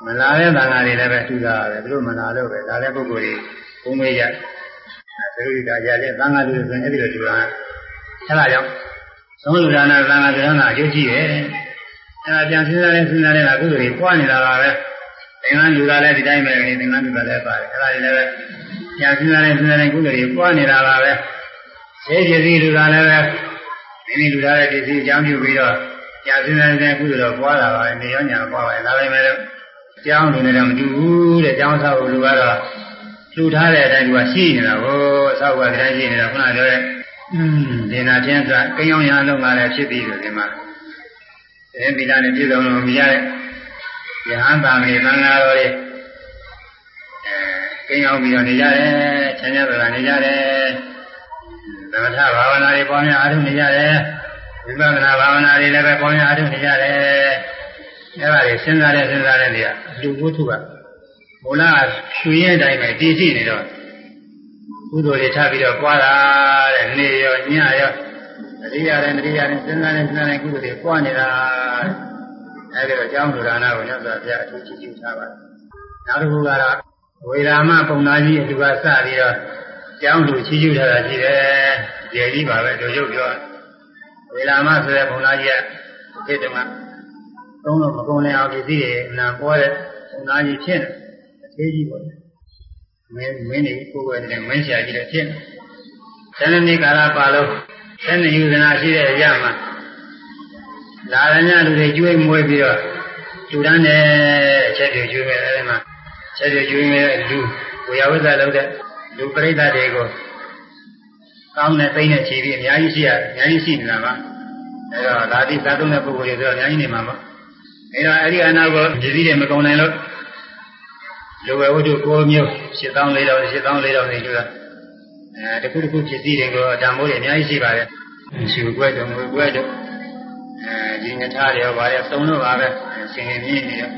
မလာတဲ့သံဃာတွေလည်းပဲသူတာပဲသူတို့မလာလို့ပဲဒါလည်းပုဂ္ဂိုလ်တွေဘုံမေးရသရုပ်ဒါကြတဲ့သံဃာတွေဆိုရင်အဲ့ဒီလိုတူတာအဲဒါကြောင့်သုံးလူဒါနာသံဃာတရားနာအကျိုးကြီးရဲ့ အဲဒါပြန်စဉ်းစားရင်စဉ်းစားတဲ့ကုသိုလ်တွေပွားနေတာပါပဲသင်္ကန်းလူကလည်းဒီတိုင်းပဲသင်္ကန်းလူကလည်းပါတယ်အဲဒါတွေလည်းပဲပြန်စဉ်းစားရင်စဉ်းစားတဲ့ကုသိုလ်တွေပွားနေတာပါပဲဈေးပစ္စည်းလူကလည်းပဲမိမိလူထားတဲ့ပစ္စည်းအကြောင်းပြုပြီးတော့ပြန်စဉ်းစားတဲ့ကုသိုလ်တော့ပွားလာပါပဲနေရောညာပွားပါပဲဒါပေမဲ့ကျောင်းလူနဲ့တော့မတူဘူးတဲ့ကျောင်းဆောက်လူကတော့လှူထားတဲ့အတိုင်းကရှိနေတာကိုဆောက်ကတိုင်းရှိနေတာခုနပြောတဲ့อืมဒေနာချင်းကကိန်းအောင်ရလုံးကလည်းဖြစ်ပြီးတယ်ဒီမှာ အဲပိလာနဲ့ပြည်စုံလို့မရတဲ့ယဟန်တာမေသံဃာတော်တွေအဲကိန်းအောင်ပြီးတော့နေကြတယ်ချမ်းသာပါနေကြတယ်သမထဘာဝနာတွေပေါင်းများအားထုတ်နေကြတယ်ဝိပဿနာဘာဝနာတွေလည်းပဲပေါင်းများအားထုတ်နေကြတယ်အဲဒါတွေစဉ်းစားတဲ့စဉ်းစားတဲ့နေရာလူဝတ္ထုကမူလရွှေရဲ့အတိုင်းပဲတည်ရှိနေတော့ကုသိုလ်တွေထားပြီးတော့ပွားတာတဲ့နေရောညရော တတိယနဲ့တတိယနဲ့စဉ်းစားနဲ့စဉ်းစားနဲ့ကုသိုလ်တွေပွားနေတာအဲဒီတော့အကြောင်းဒုရဏကိုညစွာဘုရားအထူးကြည့်ကြည့်ထားပါတယ်နောက်တစ်ခုကတော့ဝေရာမပုံသားကြီးအတူကစပြီးတော့ကျောင်းလူချီးကျူးထားတာရှိတယ်။ကျေကြီးပါပဲတို့ရုပ်ပြောဝေလာမဆိုတဲ့ဘုံသားကြီးကဒီတည်းမှာသုံးလို့မကုန်လင်အောင်ပစ္စည်းတွေအနံပေါ်တဲ့ဘုံသားကြီးဖြစ်နေအသေးကြီးပေါ့လေ။မင်းမင်းနေကိုယ်ွယ်တဲ့မင်းဆရာကြီးလည်းဖြစ်နေ။ဆယ်နှစ်ကာလပါလို့ ဆယ်နှစ်ယူဇနာရှိတဲ့ရမှာလာရညလူတွေကျွေးမွေးပြီးတော့လူတန်းနဲ့ချက်တွေကျွေးမယ်အဲဒီမှာချက်တွေကျွေးမယ်လူဝေယဝိဇ္ဇလုပ်တဲ့လူပရိသတ်တွေကိုကောင်းတဲ့သိတဲ့ခြေပြီးအများကြီးရှိရအများကြီးရှိနေတာပါအဲတော့ဒါတိသာသုံးတဲ့ပုဂ္ဂိုလ်တွေဆိုတော့အများကြီးနေမှာပါအဲတော့အဲ့ဒီအနာကိုပစ္စည်းတွေမကုန်နိုင်လို့လူဝဲဝတ္ထု9မျိုး8400 8400နေလို့ အဲတခုတခုပစ္စည်းတွေကိုတန်ဖိုးတွေအများကြီးရှိပါတယ်ရှူကွက်တို့ငွေကွက်တို့အဲဒီငထားတွေရောဗါရဲသုံးလို့ပါပဲဆင်ရင်ပြင်းနေရော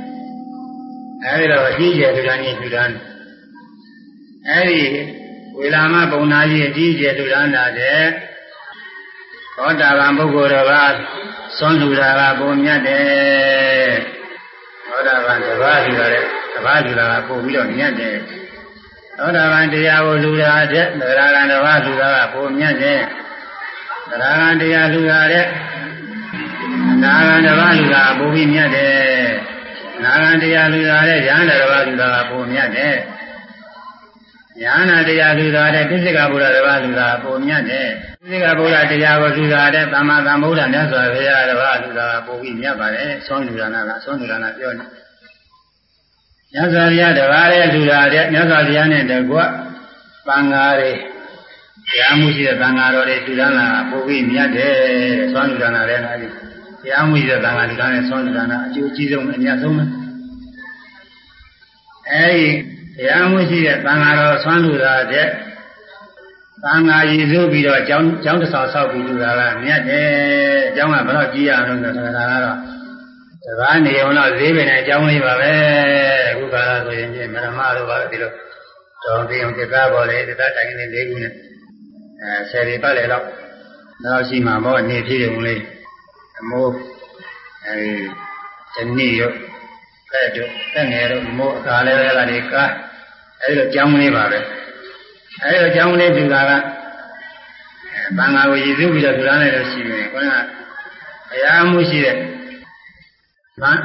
အဲဒီတော့အကြီးကျယ်လူတိုင်းကြီးလူတိုင်းအဲဒီဝေလာမပုံနာကြီးအကြီးကျယ်လူတိုင်းတာတဲ့သောတာပန်ပုဂ္ဂိုလ်တော်ကသွန်လူတာကပုံမြတ်တယ်သောတာပန်တပါးလူတာတဲ့တပါးလူတာကပို့ပြီးတော့မြတ်တယ် သောတာပန်တရားကိုလူတာတဲ့သရဂံတပါးလူတာကပို့မြတ်တယ်သရဂံတရားလူတာတဲ့အနာဂံတပါးလူတာပို့ပြီးမြတ်တယ်နာဂံတရားလူတာတဲ့ရဟန္တာတပါးလူတာကပို့မြတ်တယ်ညာနာတရားလူတာတဲ့ပိစိကဗုဒ္ဓတပါးလူတာပိုမြတ်တယ်ပိစိကဗုဒ္ဓတရားကိုလူတာတဲ့သမ္မာသမ္ဗုဒ္ဓမြတ်စွာဘုရားတပါးလူတာပိုပြီးမြတ်ပါတယ်သွန်လူဒါနာကသွန်လူဒါနာပြောနေ မြတ်စွာဘုရားတပါးတဲ့လူတာတဲ့မြတ်စွာဘုရားနဲ့တကွပန်ဃာတွေတရားမှုရှိတဲ့သံဃာတော်တွေလူဒါနာပိုပြီးမြတ်တယ်သွန်လူဒါနာလည်းအဲဒီတရားမှုရှိတဲ့သံဃာလူဒါနဲ့သွန်လူဒါနာအကျိုးအကြီးဆုံးအများဆုံးပဲအဲဒီတရားမှုရှိတဲ့သံဃာတော်ဆွမ်းလူတာတဲ့သံဃာရည်စုပြီးတော့ကျောင်းကျောင်းတစ်ဆောင်ဆောက်ပြီးလူတာကမြတ်တယ်။ကျောင်းကဘယ်တော့ကြီးရအောင်လဲဆိုတာကတော့ တကားနေအောင်တော့ဈေးပင်နဲ့ကျောင်းလေးပါပဲ။အခုကလာဆိုရင်မရမတို့ပါဒီလိုတော်ပြင်းကိစ္စပေါ်လေတသက်တိုင်းလေးလေးခုနဲ့အဲဆယ်ရီပတ်လေတော့တော့ရှိမှာပေါ့နေဖြစ်ုံလေးအမိုးအဲဒီတနည်းရောတဲ့တို့တဲ့ငယ်တို့မိုးအခါလေးပဲကနေကားအဲဒီလိုကြောင်းလေးပါပဲအဲဒီလိုကြောင်းလေးသူကကဘင်္ဂါကိုရည်စူးပြီးတော့သူရမ်းလိုက်လို့ရှိရင်ခေါင်းကအရာမှုရှိတဲ့ ဘန်း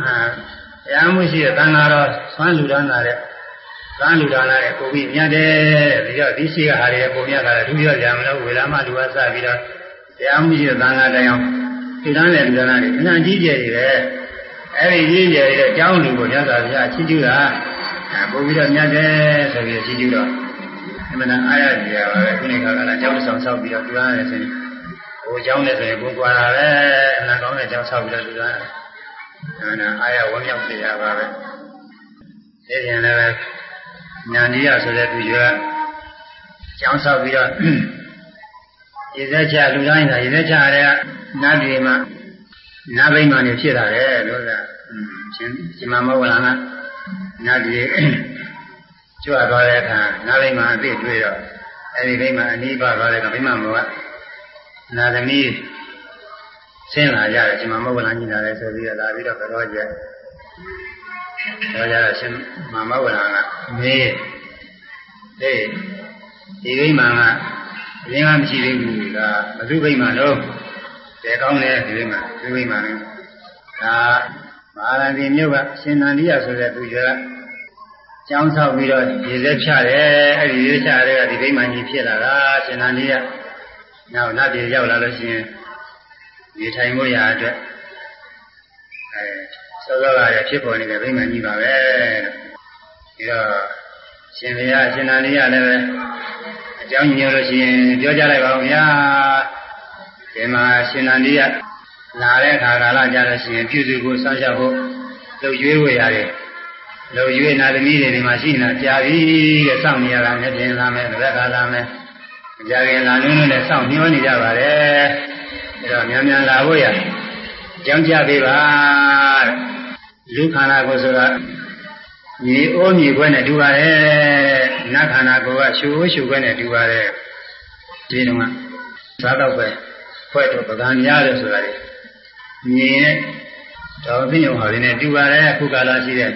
အရာမှုရှိတဲ့သံဃာတော်ဆွမ်းလူဒန်းလာတဲ့သံလူဒါနာရဲ့ကိုပြီးမြတ်တယ်ပြီးတော့ဒီရှိကဟာတွေပုံမြတ်တာလည်းသူပြောကြမလို့ဝေလာမလူဝဆပြီးတော့တရားမှုရှိတဲ့သံဃာတရားဒီတန်းတဲ့လူဒါနာတွေအနံကြီးကျယ်တွေပဲအဲဒီကြီးကျယ်တဲ့အကြောင်းလူကိုမြတ်စွာဘုရားချီးကျူးတာပို့ပြီးတော့မြတ်တယ်ဆိုပြီးချီးကျူးတော့အမှန်အားရကြရပါပဲခုနေကလည်းကျောင်းဆောင်ဆောက်ပြီးတော့တွားရတယ်ဆိုရင်ဟိုကျောင်းနဲ့ဆိုရင်ဘုံကွာတာပဲအနာကောင်းတဲ့ကျောင်းဆောက်ပြီးတော့တွားရတယ် အမှန်အားရဝမ်းမြောက်စေရပါပဲဒီရင်လည်းညာကြီးရဆိုတဲ့သူရွယ်ကျောင်းဆောက်ပြီးတော့ရေသက်ချလူတိုင်းကရေသက်ချရတဲ့နတ်တွေမှာနတ်ဘိမှန်တွေဖြစ်လာတယ်လို့ကရှင်ရှင်မမောဂလန်ကနတ်တွေကြွသွားတဲ့အခါနတ်ဘိမှန်အသိတွေ့တော့အဲဒီဘိမှန်အနိဗ္ဗာန်သွားတဲ့အခါဘိမှန်မောကနာသမီး ဆင်းလာကြတယ်ရှင်မမောဂလန်ကြီးလာတယ်ဆိုပြီးတော့လာပြီးတော့ကြောကြတော့ကြတော့ရှင်မမောဂလန်ကမေးဟေးဒီဘိမှန်ကအရင်ကမရှိသေးဘူးလားဘုသူဘိမှန်တော့တည်ကောင်းတယ်ဒီဘိမှန်ဒီဘိမှန်လည်းဒါမဟာရဏီမြို့ကရှင်နန္ဒီယဆိုတဲ့သူကကျောင်းဆောက်ပြီးတော့ရေစက်ဖြတယ်အဲ့ဒီရေချတဲ့ကဒီဘိမှန်ကြီးဖြစ်လာတာရှင်နန္ဒီယနောက်နတ်ပြည်ရောက်လာလို့ရှိရင် ဒီထိုင်ဖို့ရအတွက်အဲစောစောကရဖြစ်ပေါ်နေတဲ့ဗိမာန်ကြီးပါပဲပြီးတော့ရှင်ဘုရားရှင်နန္ဒီယလည်းပဲအကြောင်းညွှန်လို့ရှိရင်ပြောကြလိုက်ပါဦးဗျာဒီမှာရှင်နန္ဒီယလာတဲ့အခါကာလကြလို့ရှိရင်ပြုစုဖို့ဆောင်းရှောက်ဖို့လှုပ်ရွေးဝေရတယ်လှုပ်ရွေးနာသမီးတွေဒီမှာရှိနေတာကြာပြီတဲ့စောင့်နေရတာနဲ့ပြင်လာမယ်တစ်ခါလာမယ်ကြာခင်လာလုံးလုံးနဲ့စောင့်မျောနေကြပါတယ် အဲတော့မြန်မြန်လာဖို့ရကြောင်းကြပေးပါတဲ့လူခန္ဓာကိုယ်ဆိုတာညီအိုးညီခွဲနဲ့တူပါတယ်နတ်ခန္ဓာကိုယ်ကရှူရှူခွဲနဲ့တူပါတယ်ဒီတော့ကသာတော့ပဲဖွဲ့တော့ပကံရတယ်ဆိုတာလေမြင်ရဲ့တော်သိုံဟာတွေနဲ့တူပါတယ်အခုကာလရှိတဲ့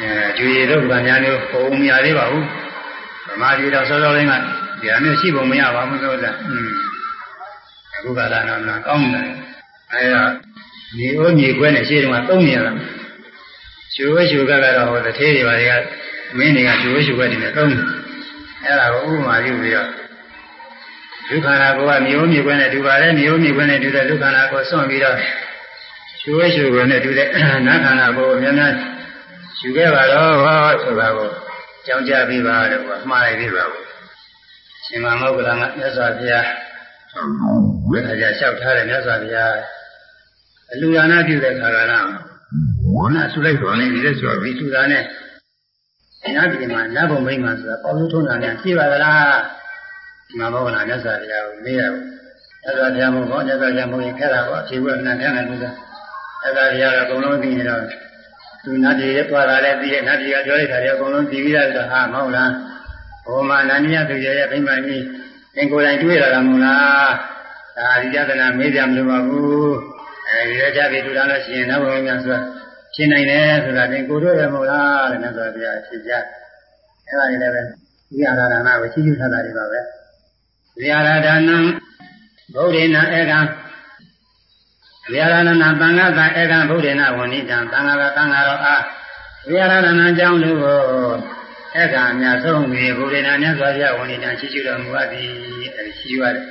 အဲကျွေတို့ကများမျိုးပုံမရသေးပါဘူးဗမာပြည်တော်စောစောလေးကဒီအမျိုးရှိပုံမရပါဘူးဆိုတာอืม အခုကာလတော့ကောင်းတယ်အဲဒါညီအိုးညီခွဲနဲ့ရှေ့တုန်းကသုံးနေရတာရှူဝဲရှူကကတော့ဟိုတထေးတွေပါတွေကမင်းတွေကရှူဝဲရှူခွဲနေတယ်သုံးအဲ့ဒါကိုဥပမာပြုပြီးတော့ဒုက္ခနာကိုကမျိုးမြေခွဲနဲ့တူပါတယ်မျိုးမြေခွဲနဲ့တူတဲ့ဒုက္ခနာကိုစွန့်ပြီးတော့ရှူဝဲရှူခွဲနဲ့တူတဲ့နာခန္ဓာကိုအများများရှူခဲ့ပါတော့ဟောဆိုတာကိုကြောင်းကြပြီးပါလို့ကမှားလိုက်ပြီပါဘူးရှင်မမောကလကမြတ်စွာဘုရားဘယ် အခါကျလျှောက်ထားတယ်မြတ်စွာဘုရားအလူဒါနပြုတဲ့ခါကလားနာဆူလိုက်တော့လည်းဒီလက်ဆိုပြီးဆူတာနဲ့နတ်ပြည်မှာနတ်ဘုံမိတ်မှာဆိုတာပေါလို့ထုံးတာနဲ့ရှိပါသလားဒီမှာဘောကနာမြတ်စွာဘုရားကိုမေးရဘူးမြတ်စွာဘုရားမို့ဘောမြတ်စွာဘုရားမို့ရင်ခဲ့တာပေါ့အဖြေကနတ်ထဲမှာလို့ဆိုအဲ့ဒါဘုရားကအကုန်လုံးသိနေတော့သူနတ်ပြည်ရဲ့သွားတာလည်းသိရဲ့နတ်ပြည်ကပြောလိုက်တာလည်းအကုန်လုံးသိပြီးသားဆိုတော့ဟာမဟုတ်လားဘုံမှာနန္ဒီယသူရဲ့ဗိမာန်ကြီးသင်ကိုယ်တိုင်တွေ့ရတာမဟုတ်လား ဒါအရိယသနာမေးကြမလို့ပါဘူးအဲဒီရကြပြီထူတာလို့ရှိရင်နောက်ဘုံများဆိုတာရှင်းနိုင်တယ်ဆိုတာသင်ကိုယ်တွေ့ရမဟုတ်လားတဲ့မြတ်စွာဘုရားဖြေကြအဲ့ဒါကြီးလည်းပဲဝိဟာရဏကိုရှိရှိထားတာတွေပါပဲဝိဟာရဒနံဗုဒ္ဓေနဧကံဝိဟာရဏနာသံဃာတဧကံဗုဒ္ဓေနဝဏိတံသံဃာကသံဃာတော်အားဝိဟာရဏနာကြောင့်လို့ဧကအများဆုံးပြီးဗုဒ္ဓေနမြတ်စွာဘုရားဝဏိတံရှိရှိတော်မူအပ်သည်အဲဒီရှိရတယ်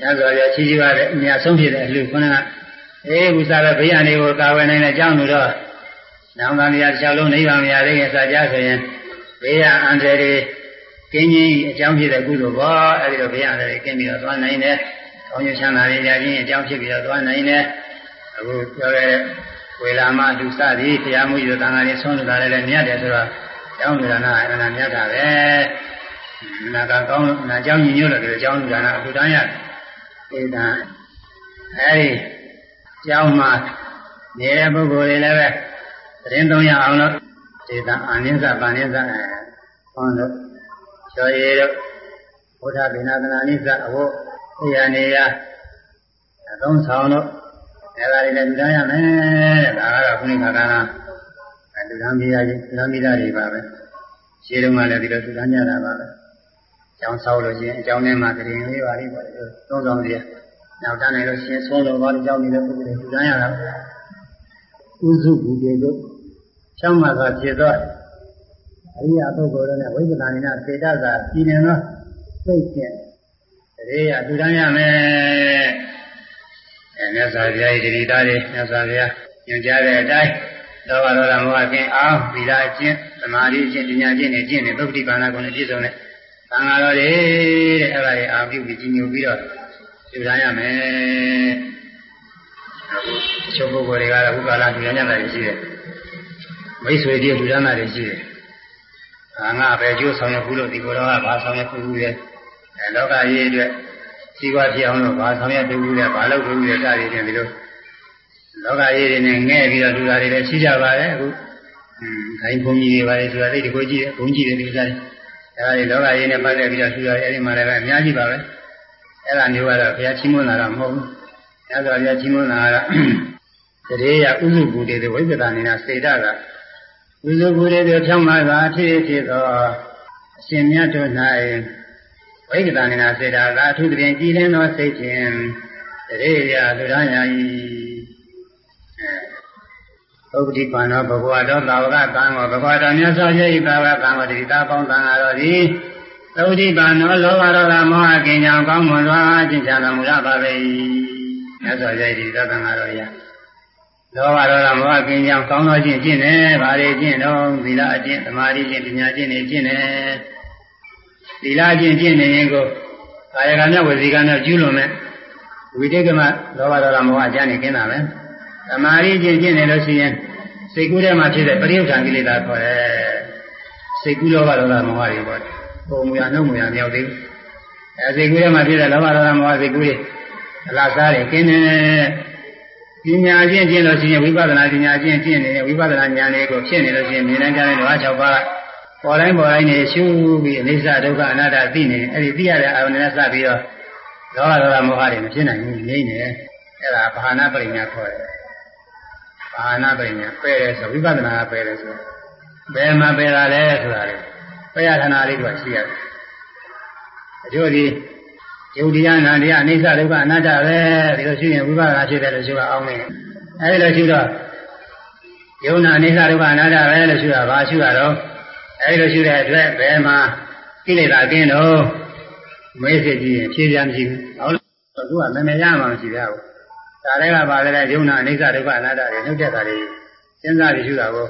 မြတ်စွာဘုရားရှိရှိရတဲ့အများဆုံးဖြစ်တဲ့အလှခုနကအေးဥစ္စာပဲဘေးရန်တွေကိုကာဝယ်နိုင်တဲ့အကြောင်းလို့တော့နောင်တန်တရားတစ်လျှောက်လုံးနိဗ္ဗာန်မရသေးခင်စာကြဆိုရင်ဘေးရန်အန္တရာယ်တွေကင်းကြီးအကြောင်းဖြစ်တဲ့ကုသိုလ်ဘောအဲဒီတော့ဘေးရန်အန္တရာယ်ကင်းပြီးတော့သွားနိုင်တယ်။ကောင်းကျိုးချမ်းသာတွေရခြင်းအကြောင်းဖြစ်ပြီးတော့သွားနိုင်တယ်။အခုပြောခဲ့တဲ့ဝေလာမဒုစသည်တရားမှုရတန်ခါတွေဆုံးလို့တာလည်းမြတ်တယ်ဆိုတော့ကျောင်းလူဒါနအမှန်မြတ်တာပဲ။နာကကောင်းနာကျောင်းညီညွတ်လို့ဒီကျောင်းလူဒါနအထူတန်းရတယ်။ အဲဒါအဲဒီကျောင်းမှာနေတဲ့ပုဂ္ဂိုလ်တွေလည်းပဲသတင်းသုံးရအောင်လို့ဒေတာအာနိစ္စပါဏိစ္စဟောလို့ကျော်ရည်တို့ဘုရားဗိနာသနာနိစ္စအဖို့အေရနေရအသုံးဆောင်လို့အဲဒါတွေလည်းလူတန်းရမယ်တဲ့ဒါကတော့ခုနိခါကနာလူတန်းမိသားချင်းလူတန်းမိသားတွေပါပဲရှင်းတော့မှလည်းဒီလိုလူတန်းကြတာပါပဲ ကျောင်းဆောက်လို့ရှိရင်အကျောင်းထဲမှာတရင်လေးပါလိမ့်ပေါ့သုံးဆောင်စီနောက်တန်းနေလို့ရှိရင်ဆုံးလို့ဘာလို့ကျောင်းနေတဲ့ပုဂ္ဂိုလ်တွေလူတန်းရတာဥစုဘူတေတို့ချမ်းသာစွာဖြစ်သောအရိယာပုဂ္ဂိုလ်တို့နဲ့ဝိပဿနာနာစေတသာပြည်နေသောစိတ်ဖြင့်တရေရလူတန်းရမယ်အဲမြတ်စွာဘုရားဤတိသားတွေမြတ်စွာဘုရားညွှန်ကြားတဲ့အတိုင်းလောဘဒေါသမောဟကင်းအောင်သီလအကျင့်သမာဓိအကျင့်ပညာကျင့်နဲ့ကျင့်နေသုတိပါဏကုနဲ့ပြည့်စုံတဲ့ သံဃာတော်တွေတဲ့အဲ့ဒါတွေအာပြုပြီးကြီးညိုပြီးတော့လူတန်းရမယ်အခုချုပ်ပုဂ္ဂိုလ်တွေကတော့ဥပါလာလူတန်းရတာရှိတယ်မိတ်ဆွေတွေလူတန်းတာတွေရှိတယ်အာငါပဲကျိုးဆောင်ရဘူးလို့ဒီကိုယ်တော်ကဘာဆောင်ရဘူးလဲအဲလောကကြီးအတွက်စီးပွားဖြစ်အောင်လို့ဘာဆောင်ရတူဘူးလဲဘာလုပ်ဘူးလဲစသည်ဖြင့်ဒီလိုလောကကြီးတွေနဲ့ငဲ့ပြီးတော့လူသားတွေလည်းရှိကြပါတယ်အခုခိုင်းဘုန်းကြီးတွေပါလေဆိုတာသိတကိုကြည့်တယ်ဘုန်းကြီးတွေဒီစားတယ်အဲ ဒါတွေလောကကြီးနဲ့ပတ်သက်ပြီးတော့လူသားတွေအဲဒီမှာလည်းအများကြီးပါပဲအဲ့ဒါမျိုးကတော့ဘုရားချီးမွမ်းလာတာမဟုတ်ဘူး။အဲဒါဘုရားချီးမွမ်းလာတာကတရေယဥစုဘူတေဝိပဒနာနာစေတကဥစုဘူတေဖြောင်းလာတာဖြစ်ဖြစ်သောအရှင်မြတ်တို့၌ဝိပဒနာနာစေတကအထုတရင်ကြည်လင်းသောစိတ်ဖြင့်တရေယလူရယာဤ ဥပတိပန္နောဘဂဝါတော်သာဝကသံဃောဘဂဝါတော်မြတ်စွာဘုရား၏သာဝကသံဃောတိတာပေါင်းသံဃာတော်သည်သုတိပန္နောလောဘဒေါသမောဟကင်းကြောင့်ကောင်းမွန်စွာကျင့်ကြတော်မူရပါပေ၏မြတ်စွာဘုရား၏သတ္တံဃာတော်ရာလောဘဒေါသမောဟကင်းကြောင့်ကောင်းသောကျင့်ကျင့်တယ်ဗာလေကျင့်တော့သီလအကျင့်သမာဓိကျင့်ပညာကျင့်နေကျင့်တယ်သီလကျင့်ကျင့်နေရင်ကိုကာယကံနဲ့ဝစီကံနဲ့ကျူးလွန်မဲ့ဝိတေကမလောဘဒေါသမောဟအကျဉ်းနေခင်းတာပဲ သမာဓိကျင့်ကျင့်နေလို့ရှိရင်စိတ်ကူးထဲမှာဖြစ်တဲ့ပရိယုထံကိလေသာခေါ်တယ်စိတ်ကူးလောဘဒေါသမောဟတွေပေါ့ပုံမူရနှုတ်မူရမြောက်သေးဘူးအဲစိတ်ကူးထဲမှာဖြစ်တဲ့လောဘဒေါသမောဟစိတ်ကူးတွေအလားစားတွေကျင်းနေပညာချင်းကျင့်လို့ရှိရင်ဝိပဿနာပညာချင်းကျင့်နေဝိပဿနာဉာဏ်လေးကိုဖြစ်နေလို့ရှိရင်မြင်နိုင်ကြတဲ့ဓဝါ၆ပါးပေါ်တိုင်းပေါ်တိုင်းနေရှုပြီးအိဋ္ဌဒုက္ခအနတ္တသိနေအဲ့ဒီသိရတဲ့အာရုံနဲ့စပြီးတော့လောဘဒေါသမောဟတွေမဖြစ်နိုင်ဘူးနေနေအဲ့ဒါဘာနာပရိညာခေါ်တယ် ဘာနာပရိညာပယ်တယ်ဆိုဝိပဿနာကပယ်တယ်ဆိုဘယ်မှာပယ်တာလဲဆိုတာလေပယ်ရခဏလေးတော့ရှိရတယ်အကျိုးဒီယုတ်တရားနာတရားအိဋ္ဌဒုက္ခအနတ္တပဲဒီလိုရှိရင်ဝိပဿနာဖြစ်တယ်လို့ဆိုတာအောင်းနေအဲဒီလိုရှိတော့ယုံနာအိဋ္ဌဒုက္ခအနတ္တပဲလို့ဆိုတာဘာရှိရတော့အဲဒီလိုရှိတဲ့အတွက်ဘယ်မှာကိလေသာကင်းတော့မေးစစ်ကြည့်ရင်ဖြေပြမရှိဘူး။ဟုတ်လား။သူကမမေရမှမရှိရဘူး။ ဒါလည်းကပါလေယုံနာအိဋ္ဌဒုက္ခအနတ္တတွေနှုတ်တက်တာတွေစဉ်းစားပြီးရှိတာကို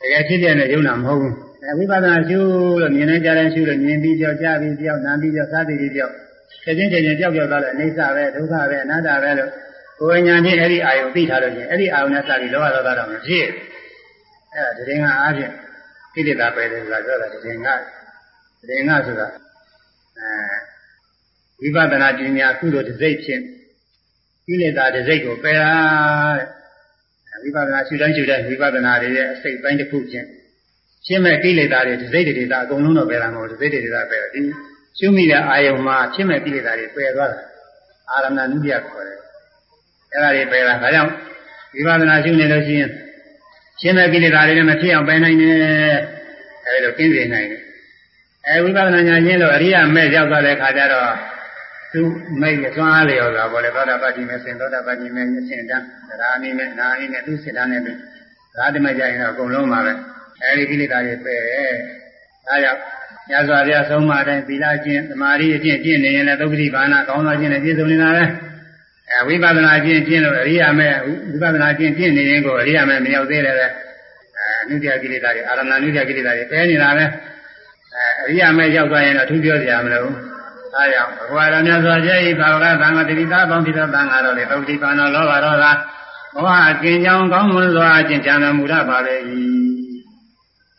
တကယ်ဖြစ်တဲ့နဲ့ယုံနာမဟုတ်ဘူး။အဲဝိပဿနာရှုလို့မြင်နေကြတဲ့ရှုလို့မြင်ပြီးကြောက်ကြားပြီးကြောက်နာပြီးကြောက်စားပြီးကြောက်ချက်ချင်းချက်ချင်းကြောက်ကြောက်သွားတဲ့အိဋ္ဌပဲဒုက္ခပဲအနတ္တပဲလို့ကိုယ်ဉာဏ်ဖြင့်အဲ့ဒီအာယုသိထားလို့ချင်းအဲ့ဒီအာယုနဲ့စပြီးလောဘဒေါသတော့မဖြစ်ဘူးအဲ့ဒါတရင်ကအားဖြင့်ကိလေသာပယ်တယ်ဆိုတာပြောတာတရင်ကတရင်ကဆိုတာအဲဝိပဿနာပညာကုသိုလ်တစ်စိတ်ဖြင့် ကိလေသာတစ်စိတ်ကိုပယ်တာတဲ့ဝိပဿနာရှုတိုင်းရှုတိုင်းဝိပဿနာတွေရဲ့အစိတ်ပိုင်းတစ်ခုဖြင့်ရှင်းမဲ့ကိလေသာတွေတစ်စိတ်တွေသာအကုန်လုံးတော့ပယ်တာမဟုတ်တစ်စိတ်တွေသာပယ်တယ်ဒီရှုမိတဲ့အာယုံမှာရှင်းမဲ့ကိလေသာတွေပယ်သွားတာအာရမဏနုပြခေါ်တယ်အဲ့ဒါတွေပယ်တာဒါကြောင့်ဝိပဿနာရှုနေလို့ရှိရင်ရှင်းမဲ့ကိလေသာတွေနဲ့မဖြစ်အောင်ပယ်နိုင်တယ်အဲဒီလိုကင်းစေနိုင်တယ်အဲဝိပဿနာဉာဏ်ချင်းလို့အရိယာမဲ့ရောက်သွားတဲ့ခါကျတော့ သူမိတ်စွမ်းအားလျော်တာပေါ့လေသောတာပတိမဲ့ဆင်သောတာပတိမဲ့မျက်စင်တန်းဒါအနည်းနဲ့နာအနည်းနဲ့သူစင်တန်းနဲ့ပြီးဒါတမကြရင်တော့အကုန်လုံးပါပဲအဲဒီကိလေသာတွေပယ်တယ်ဒါကြောင့်ညဇောပြဆုံးမတိုင်းသီလကျင့်သမာဓိအကျင့်ကျင့်နေရင်လည်းသုခတိဘာနာကောင်းသောကျင့်နဲ့ပြည့်စုံနေတာပဲအဲဝိပဿနာကျင့်ကျင့်လို့အရိယာမဲ့ဝိပဿနာကျင့်ကျင့်နေရင်ကိုအရိယာမဲ့မရောက်သေးတယ်ပဲအဲအနုတ္တကိလေသာတွေအာရမဏအနုတ္တကိလေသာတွေတဲနေတာပဲအဲအရိယာမဲ့ရောက်သွားရင်တော့သူပြောကြရမလို့ အားကြောင့်ဘဝရမြတ်စွာဘုရားဤသာဝကသံဃာတိသာပေါင်းတိသောသံဃာတော်လေသုတိပါဏောလောဘရောသာဘဝအကျဉ်းကြောင်းကောင်းမွန်စွာအကျင့်ကြံတော်မူရပါလေ၏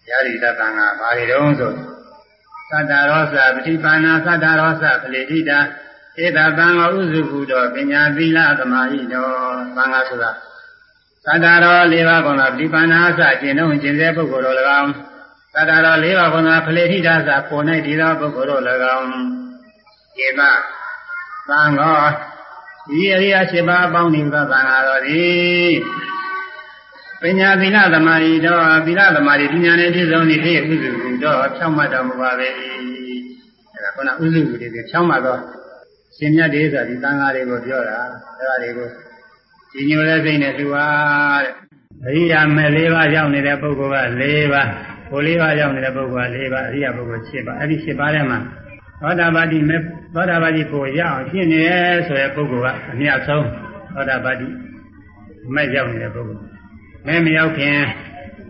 ။ယာရိတသံဃာဘာတွေတုံးဆိုသတ္တရောစပฏิပါဏာသတ္တရောစပလေတိတာဧတသံဃာဥစုကုတော်ပညာသီလသမာဟိတော်သံဃာဆိုတာသတ္တရော၄ပါးကောပฏิပါဏာအစကျင့်တော်ကျင့်စေပုဂ္ဂိုလ်တော်၎င်းသတ္တရော၄ပါးကောဖလေတိတာစပေါ်၌ဒီသောပုဂ္ဂိုလ်တော်၎င်းေ မသံဃောဒီအရိယာ၈ပါးအပေါင်းနေသောသံဃာတော်သည်ပညာသီလသမာဓိတော်သီလသမာဓိပညာနဲ့ပြည့်စုံနေတဲ့ဥစုကုတော်ဖြောင်းမှတ်တော်မူပါပဲအဲဒါခုနဥစုကုတွေဖြောင်းမှတ်တော့ရှင်မြတ်တွေဆိုတာဒီသံဃာတွေကိုပြောတာအဲဒါတွေကိုဒီညိုတဲ့စိတ်နဲ့သူပါတဲ့အရိယာမဲ့၄ပါးရောက်နေတဲ့ပုဂ္ဂိုလ်က၄ပါးဘိုလ်၄ပါးရောက်နေတဲ့ပုဂ္ဂိုလ်က၄ပါးအရိယာပုဂ္ဂိုလ်၈ပါးအဲ့ဒီ၈ပါးထဲမှာ သောတာပတိမေသောတာပတိကိုရအောင်ဖြစ်နေဆိုတဲ့ပုဂ္ဂိုလ်ကအမြတ်ဆုံးသောတာပတိမဲ့ရောက်နေတဲ့ပုဂ္ဂိုလ်မဲမရောက်ခင်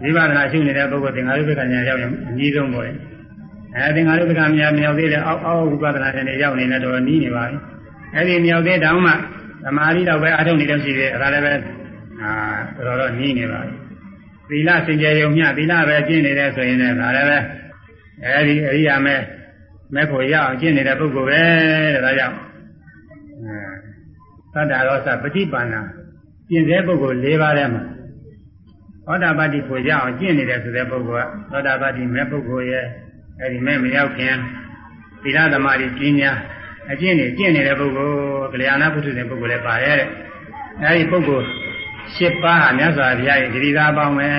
ဝိပဿနာရှုနေတဲ့ပုဂ္ဂိုလ်သင်္ဃာရုပ္ပကညာရောက်ရင်အကြီးဆုံးပေါ့လေအဲသင်္ဃာရုပ္ပကညာမြောက်သေးတယ်အောက်အောက်ဝိပဿနာနဲ့ရောက်နေတယ်တော့နီးနေပါပြီအဲဒီမြောက်သေးတောင်မှသမာဓိတော့ပဲအထုံနေတော့ရှိသေးတယ်အဲဒါလည်းပဲအာတော်တော်နီးနေပါပြီသီလစင်ကြယ်ယုံမျှသီလပဲကျင့်နေတယ်ဆိုရင်လည်းဒါလည်းပဲအဲဒီအရိယာမဲ မဲ့ဖို့ရအောင်ကျင့်နေတဲ့ပုဂ္ဂိုလ်ပဲတဲ့ဒါကြောင့်သတ္တရောစပฏิပန္နာကျင့်တဲ့ပုဂ္ဂိုလ်၄ပါးထဲမှာသောတာပတိဖို့ရအောင်ကျင့်နေတဲ့ဆိုတဲ့ပုဂ္ဂိုလ်ကသောတာပတိမဲ့ပုဂ္ဂိုလ်ရဲ့အဲဒီမဲ့မရောက်ခင်သီလသမာဓိပညာအကျင့်တွေကျင့်နေတဲ့ပုဂ္ဂိုလ်ကလျာဏပုထုတဲ့ပုဂ္ဂိုလ်လည်းပါရဲ့တဲ့အဲဒီပုဂ္ဂိုလ်၈ပါးဟာမြတ်စွာဘုရားရဲ့ဂရိသာပေါင်းပဲ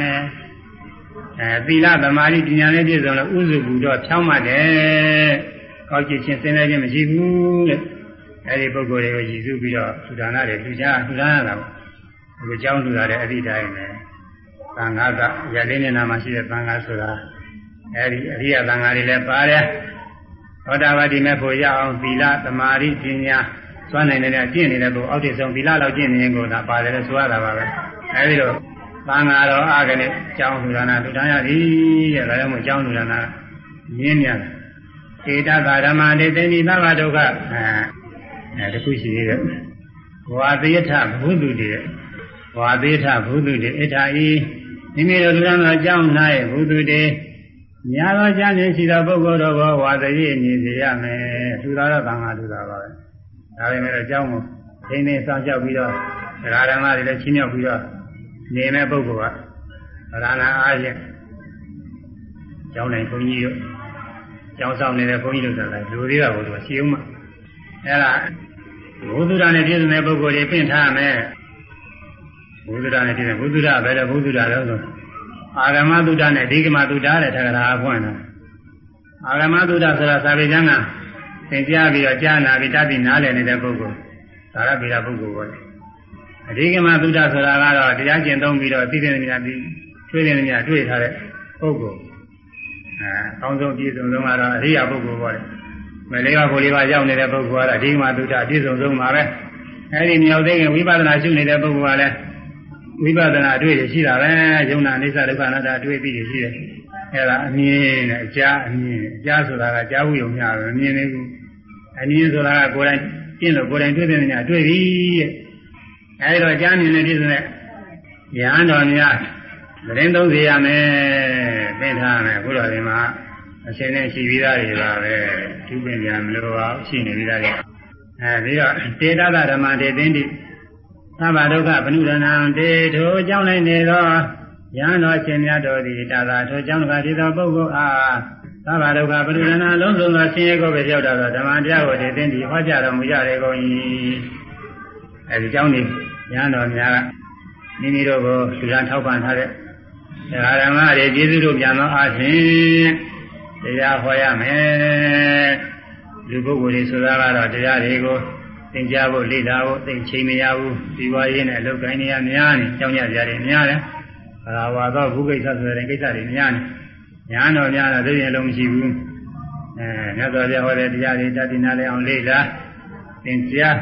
အဲသီလသမာဓိပညာနဲ့ပြည့်စုံလို့ဥစုဘူးတော့ဖြောင်းမှတယ်။ကောက်ကြည့်ချင်းစဉ်းစားခြင်းမရှိဘူးတဲ့။အဲဒီပုဂ္ဂိုလ်တွေကိုရည်စူးပြီးတော့သုဒါနတွေသူချာသုဒါနတာပေါ့။ဒီကြောင်းသူတာတဲ့အသည့်တိုင်းပဲ။သံဃာကရလေးနေနာမှာရှိတဲ့သံဃာဆိုတာအဲဒီအရိယသံဃာတွေလည်းပါတယ်။သောတာပတိမဲ့ဖို့ရအောင်သီလသမာဓိပညာစွမ်းနိုင်တဲ့အကျင့်နေတဲ့ပုဂ္ဂိုလ်အောက်တည်ဆုံးသီလလောက်ကျင့်နေရင်ကိုဒါပါတယ်လို့ဆိုရတာပါပဲ။အဲဒီတော့ သံဃာတော်အာကနေကျောင်းလူဒါနာလူဒါနရသည်တဲ့ဒါကြောင့်မို့ကျောင်းလူဒါနာမြင်းများဧတသာဓမ္မတေသိဏိသဗ္ဗဒုက္ခအဲအဲတခုရှိသေးတယ်ဝါသေထဘုသူတေဝါသေထဘုသူတေအထာဤမိမိတို့လူဒါနာကျောင်း၌ဘုသူတေများသောဉာဏ်ဉာဏ်ရှိသောပုဂ္ဂိုလ်တော်ကိုဝါသေရည်နေစေရမယ်သူသာတော့သံဃာသူသာပါပဲဒါပေမဲ့တော့ကျောင်းကိုသိနေဆောင်ကြောက်ပြီးတော့ဒကာဓမ္မတွေလည်းချင်းမြောက်ပြီးတော့ နေတဲ့ပုဂ္ဂိုလ်ကရဏအားဖြင့်ကျောင်းတိုင်းဘုန်းကြီးတို့ကျောင်းဆောင်နေတဲ့ဘုန်းကြီးတို့ဆိုတာလူသေးတာကိုသူရှင်းဦးမှာအဲ့ဒါဘုသူဒ္ဓနဲ့ပြည့်စုံတဲ့ပုဂ္ဂိုလ်တွေပြင်ထားမယ်ဘုသူဒ္ဓနဲ့ပြည့်စုံဘုသူဒ္ဓပဲလေဘုသူဒ္ဓတော့ဆိုအာဂမသုဒ္ဓနဲ့ဒီကမသုဒ္ဓတဲ့ထက္ကရာအဖွင့်တာအာဂမသုဒ္ဓဆိုတာသာဝေကျမ်းကသင်ကြားပြီးတော့ကြားနာပြီးတတ်ပြီးနားလည်နေတဲ့ပုဂ္ဂိုလ်သာရပိရပုဂ္ဂိုလ်ပေါ့ အဓိကမသုဒ္ဓဆိုတာကတော့တရားကျင့်သုံးပြီးတော့သိတဲ့နေရာပြီးတွေ့တဲ့နေရာတွေ့ထားတဲ့ပုဂ္ဂိုလ်အဲအကောင်းဆုံးပြည့်စုံဆုံးကတော့အရိယာပုဂ္ဂိုလ်ပေါ့လေမလေးပါးကိုလေးပါးရောက်နေတဲ့ပုဂ္ဂိုလ်ကတော့အဓိကမသုဒ္ဓပြည့်စုံဆုံးပါပဲအဲဒီမြောက်သိခင်ဝိပဿနာရှုနေတဲ့ပုဂ္ဂိုလ်ကလည်းဝိပဿနာအတွေ့ရရှိတာပဲယုံနာအိသဒုက္ခအနတ္တအတွေ့ပြီးရရှိတယ်အဲဒါအမြင်နဲ့အကြားအမြင်အကြားဆိုတာကကြားဝိယုံများပဲအမြင်လေးကူအမြင်ဆိုတာကကိုယ်တိုင်ကျင့်လို့ကိုယ်တိုင်တွေ့တဲ့နေရာတွေ့ပြီတဲ့ အဲဒီတော့ကြားမြင်တဲ့ပြည့်စုံတဲ့ရဟန်းတော်များသတင်းသုံးစီရမယ်ပင့်ထားမယ်ခုတော်ဒီမှာအရှင်နဲ့ရှိပြီးသားတွေပါပဲသူပင်ပြန်မလို့ပါရှိနေပြီးသားတွေအဲဒီတော့တေတသဓမ္မတေသင်္တိသဗ္ဗဒုက္ခဗနုရဏံတေထိုအကြောင်းလိုက်နေသောယံတော်ရှင်မြတ်တော်သည်တာသာထိုအကြောင်းကဒီသောပုဂ္ဂိုလ်အားသဗ္ဗဒုက္ခဗနုရဏံလုံးစုံသောဆင်းရဲကိုပဲရောက်တာသောဓမ္မတရားကိုတေသင်္တိဟောကြားတော်မူကြရကုန်၏ အဲဒီအကြောင်းនេះယံတော်များကမိမိတို့ကိုလူရန်ထောက်ပံ့ထားတဲ့ဓမ္မတွေကျေးဇူးတို့ပြန်သောအားဖြင့်တရားဟောရမယ်လူပုဂ္ဂိုလ်တွေဆိုတာကတော့တရားတွေကိုသင်ကြားဖို့လေ့လာဖို့သိချိန်မရဘူးဒီဝါရင်းနဲ့လောက်ကိုင်းနေရများနေကြောင်းရကြတယ်များတယ်ဘာသာဝါသောဘုကိစ္စဆိုတဲ့ကိစ္စတွေများနေညာတော်များတော့သိရင်လုံးမရှိဘူးအဲမြတ်စွာဘုရားဟောတဲ့တရားတွေတတိနာလည်းအောင်လေ့လာသင်ကြား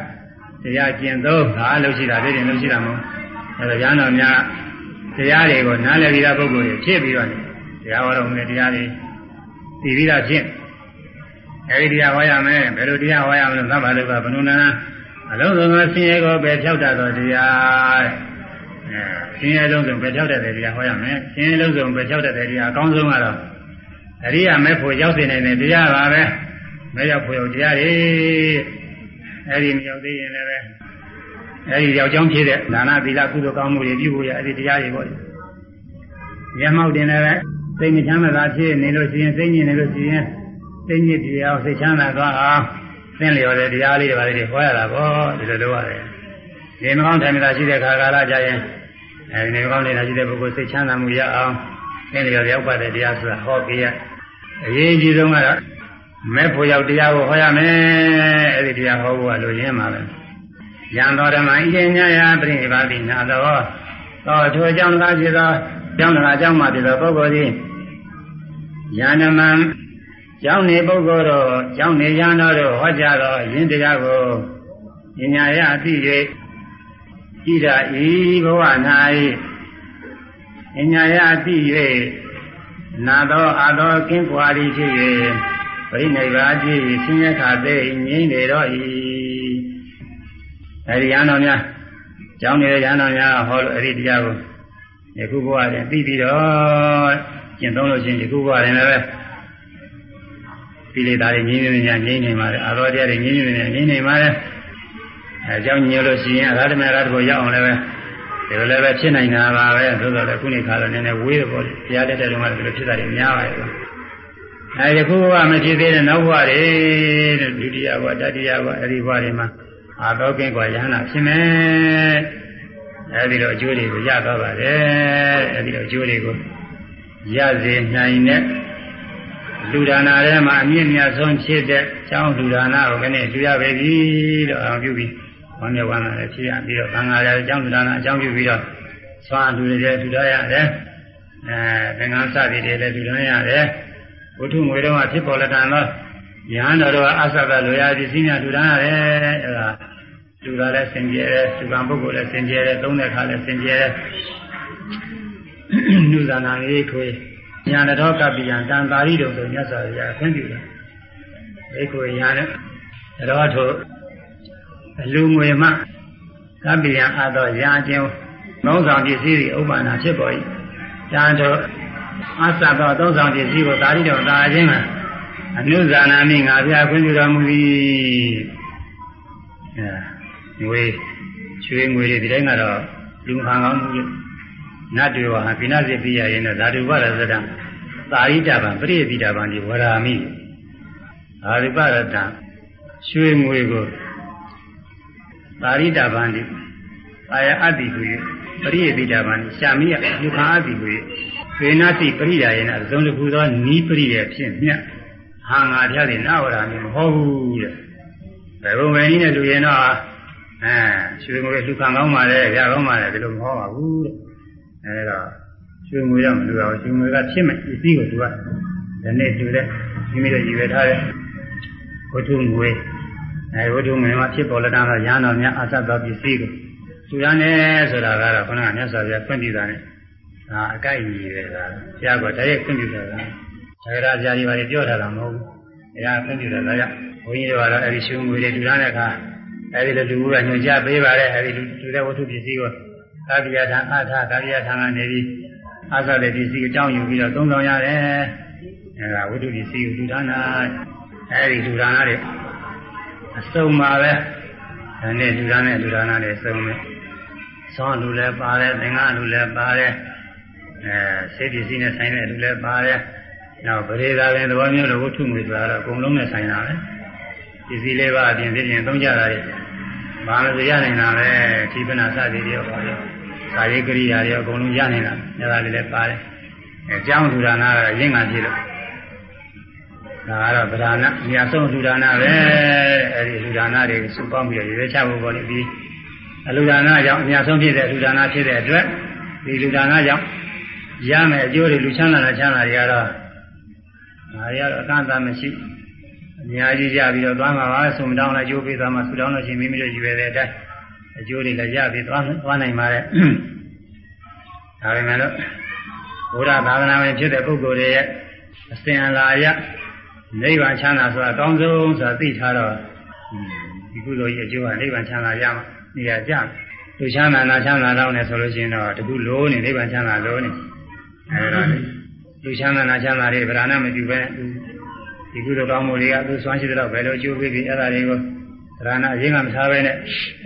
တရားကျင့်သုံးဒါလို့ရှိတာသိရင်လုံးရှိတာမဟုတ်အဲဒါညာတော်များတရားတွေကိုနားလည်ပြီးသားပုဂ္ဂိုလ်တွေဖြစ်ပြီးတော့တရားဟောတော်မူတဲ့တရားတွေသိပြီးသားဖြစ်အဲဒီတရားဟောရမယ်ဘယ်လိုတရားဟောရမလဲသဗ္ဗလုကဘနုနာအလုံးစုံသောဆင်းရဲကိုပဲဖြောက်တတ်သောတရားတဲ့အဲဆင်းရဲလုံးစုံပဲဖြောက်တတ်တဲ့တရားဟောရမယ်ဆင်းရဲလုံးစုံပဲဖြောက်တတ်တဲ့တရားအကောင်းဆုံးကတော့အရိယာမဲ့ဖို့ရောက်နေတယ်တရားပါပဲမဲ့ရောက်ဖို့တရားတွေ အဲဒီမရောက်သေးရင်လည်းပဲအဲဒီယောက်ျောင်းဖြစ်တဲ့ဒါနသီလကုသိုလ်ကောင်းမှုတွေပြုဖို့ရအဲဒီတရားတွေပေါ့မျက်မှောက်တင်လည်းပဲစိတ်မချမ်းသာဖြစ်နေလို့ရှိရင်စိတ်ညစ်နေလို့ရှိရင်စိတ်ညစ်ပြအောင်စိတ်ချမ်းသာသွားအောင်သင်လျော်တဲ့တရားလေးတွေပါလေးတွေဟောရတာပေါ့ဒီလိုလုပ်ရတယ်ဒီမကောင်းထိုင်မသာရှိတဲ့ခါကာလကြရင်အဲဒီနေကောင်းနေတာရှိတဲ့ပုဂ္ဂိုလ်စိတ်ချမ်းသာမှုရအောင်သင်လျော်ရောက်ပါတဲ့တရားဆိုတာဟောပြရအရေးကြီးဆုံးကတော့ မဲ့ဖို့ရောက်တရားကိုဟောရမယ်အဲဒီတရားဟောဖို့ကလိုရင်းပါပဲယံတော်ဓမ္မဣတိညာယပြိပါတိနာတော်သောထိုအကြောင်းကားဖြစ်သောကျောင်းတော်အကြောင်းမှဖြစ်သောပုဂ္ဂိုလ်သည်ယန္နမံကျောင်းနေပုဂ္ဂိုလ်တို့ကျောင်းနေရန်တော်တို့ဟောကြားသောယင်းတရားကိုဉာဏ်ရအသိ၍ကြည်တာဤဘဝ၌ဉာဏ်ရအသိ၍နာသောအသောကင်းကွာသည်ဖြစ်၍ ပြိနိဗ္ဗာန်ကြည်ဆင်းရဲခါသိငြိမ့်နေတော့၏အဲဒီရန်တော်များကျောင်းနေတဲ့ရန်တော်များဟောလို့အဲ့ဒီတရားကိုယခုဘဝတွင်သိပြီးတော့ကျင့်သုံးလို့ရှိရင်ယခုဘဝတွင်လည်းကိလေသာတွေငြိမ်းငြိမ်းငြိမ်းနေပါလေအာရောတရားတွေငြိမ်းငြိမ်းငြိမ်းနေပါလေအဲကြောင့်ညို့လို့ရှိရင်အရာဓမ္မရာတကိုရောက်အောင်လည်းပဲဒီလိုလည်းပဲဖြစ်နိုင်တာပါပဲသို့တော်လည်းခုနေခါတော့နည်းနည်းဝေးတယ်ပေါ့လေတရားတက်တဲ့တုန်းကဒီလိုဖြစ်တာတွေများပါရဲ့ အဲယခုဘဝမဖြစ်သေးတဲ့နောက်ဘဝတွေတဲ့ဒုတိယဘဝတတိယဘဝအဲဒီဘဝတွေမှာအာသောကင်းကွာရဟနာဖြစ်မယ်အဲဒီတော့အကျိုးတွေကိုရသွားပါတယ်အဲဒီတော့အကျိုးတွေကိုရစေနိုင်တဲ့လူဒါနာထဲမှာအမြင့်မြတ်ဆုံးဖြစ်တဲ့ကျောင်းလူဒါနာကိုလည်းတွေ့ရပဲပြီတော့အောင်ပြုပြီးဘောင်းရဝါနာလည်းဖြစ်ရပြီးတော့ဘင်္ဂါရကျောင်းလူဒါနာအကြောင်းပြုပြီးတော့သွားလူတွေလည်းထူထားရတယ်အဲသင်္ကန်းစသည်တွေလည်းထူထားရတယ် ဘုထုငွေတော်ကဖြစ်ပေါ်လက်ခံတော့ယဟန်တော်တို့ကအသဗ္ဗလိုရာဒီစည်းများလူဒါနာရတယ်အဲဒါလူတော်လည်းစင်ကြယ်တယ်သူကံပုဂ္ဂိုလ်လည်းစင်ကြယ်တယ်သုံးတဲ့ခါလည်းစင်ကြယ်တယ်နုဇာနာလေးခွေညာတော်ကပ္ပိယံတန်တာရီတို့ဆိုမြတ်စွာဘုရားခွင့်ပြုတယ်။ဒီကိုညာနဲ့တော်ထိုအလူငွေမှကပ္ပိယံအသောရာချင်းသုံးဆောင်ပစ္စည်းတွေဥပ္ပန္နာဖြစ်ပေါ်၏။ညာတော် အသသောသုံးဆောင်ပစ္စည်းကိုတာရီတော်တာခြင်းကအနုဇာနာမိငါဘုရားခွင့်ပြုတော်မူသည်။အဲငွေရွှေငွေတွေဒီတိုင်းကတော့လူခံကောင်းမှုနတ်တွေဟာပိဏစေပိယရင်တော့ဓာတုပရဇတံသာရိတဗံပရိပိတဗံဒီဝရာမိဓာတုပရတံရွှေငွေကိုသာရိတဗံဒီအာယအတ္တိကိုပရိပိတဗံရှာမိယယူခာအတ္တိကို ဝေနတိပရိယာယနာသုံးတစ်ခုသောနီးပရိရဲ့ဖြစ်မြတ်ဟာငါဖျားတယ်နာဝရာမိမဟုတ်ဘူးတဲ့ဘယ်ဘုံပဲနည်းနဲ့လူရင်တော့အဲရွှေငွေလူခံကောင်းပါလေရကောင်းပါလေဒီလိုမဟုတ်ပါဘူးတဲ့အဲဒါရွှေငွေရမလို့အောင်ရွှေငွေကဖြစ်မဲ့ပစ္စည်းကိုသူကဒီနေ့တူတဲ့မိမိတို့ရည်ရွယ်ထားတဲ့ဝတ္ထုငွေအဲဝတ္ထုငွေမှာဖြစ်ပေါ်လာတာရဟန်းတော်များအသတ်သောပစ္စည်းကိုသူရနဲ့ဆိုတာကတော့ခဏမြတ်စွာဘုရားဖွင့်ပြတာနဲ့ ဒါအကိုက်ကြီးပဲဒါဘုရားကတည်းကဖွင့်ပြတာကဒါကြရာဇာတိပါလေပြောထားတာမဟုတ်ဘူးဘုရားဖွင့်ပြတာဒါကြောင့်ဘုန်းကြီးတို့ကတော့အဲဒီရွှေငွေတွေတူရတဲ့အခါအဲဒီလိုလူကညွှန်ကြားပေးပါတယ်အဲဒီလူတဲ့ဝတ္ထုပစ္စည်းကိုကာပိယထံအထာကာပိယထံကနေပြီးအာသတဲ့ပစ္စည်းအကြောင်းယူပြီးတော့သုံးဆောင်ရတယ်အဲဒါဝိတုပစ္စည်းကိုလူဒါနာအဲဒီလူဒါနာတွေအစုံပါပဲဒါနဲ့လူဒါနဲ့လူဒါနာတွေအစုံပဲဆောင်းလူလည်းပါတယ်သင်္ကလူလည်းပါတယ် အဲစေပစ္စည်းနဲ့ဆိုင်တဲ့လူလည်းပါတယ်နောက်ပရိသာပင်သဘောမျိုးလို့ဝတ္ထုငွေဆိုတာတော့အကုန်လုံးနဲ့ဆိုင်တာပဲပစ္စည်းလေးပါအပြင်သိပြင်သုံးကြတာတွေဘာလို့ရနိုင်တာလဲခိပနာစသည်တွေပါလေသာရိကရိယာတွေအကုန်လုံးရနေတာအဲဒါလေးလည်းပါတယ်အဲကြောင်းထူဒါနာကရင့်ငါကြည့်လို့ဒါကတော့ဗဒာနာအများဆုံးထူဒါနာပဲအဲဒီထူဒါနာတွေစုပေါင်းပြီးတော့ရေချဖို့ပေါ်လိမ့်ပြီးအလူဒါနာကြောင့်အများဆုံးဖြစ်တဲ့ထူဒါနာဖြစ်တဲ့အတွက်ဒီလူဒါနာကြောင့် ရမယ်အကျိုးတွေလူချမ်းသာတဲ့ချမ်းသာတွေကတော့ဒါတွေကတော့အကန့်အသတ်မရှိအများကြီးရပြီးတော့သွားမှာပါဆုံတောင်းလိုက်ကျိုးပေးသွားမှာဆူတောင်းလို့ရှိရင်မိမိတို့ယူရတဲ့အတိုင်းအကျိုးတွေလည်းရပြီးသွားသွားနိုင်ပါတဲ့ဒါပေမဲ့လို့ဘုရားသာသနာဝင်ဖြစ်တဲ့ပုဂ္ဂိုလ်တွေရဲ့အစဉ်အလာရနိဗ္ဗာန်ချမ်းသာဆိုတာအကောင်းဆုံးဆိုတာသိထားတော့ဒီကုသိုလ်ကြီးအကျိုးကနိဗ္ဗာန်ချမ်းသာရမှာနေရာကြလူချမ်းသာနာချမ်းသာတော့နေဆိုလို့ရှိရင်တော့တခုလိုနေနိဗ္ဗာန်ချမ်းသာလိုနေ အဲဒါလေသူချမ်းသာနာချမ်းသာတွေဗရာဏမပြုပဲဒီကုသိုလ်ကောင်းမှုတွေကသူစွမ်းရှိတဲ့လောက်ပဲလို့ကျိုးပေးပြီးအဲဒါတွေကိုဗရာဏအရင်ကမထားပဲနဲ့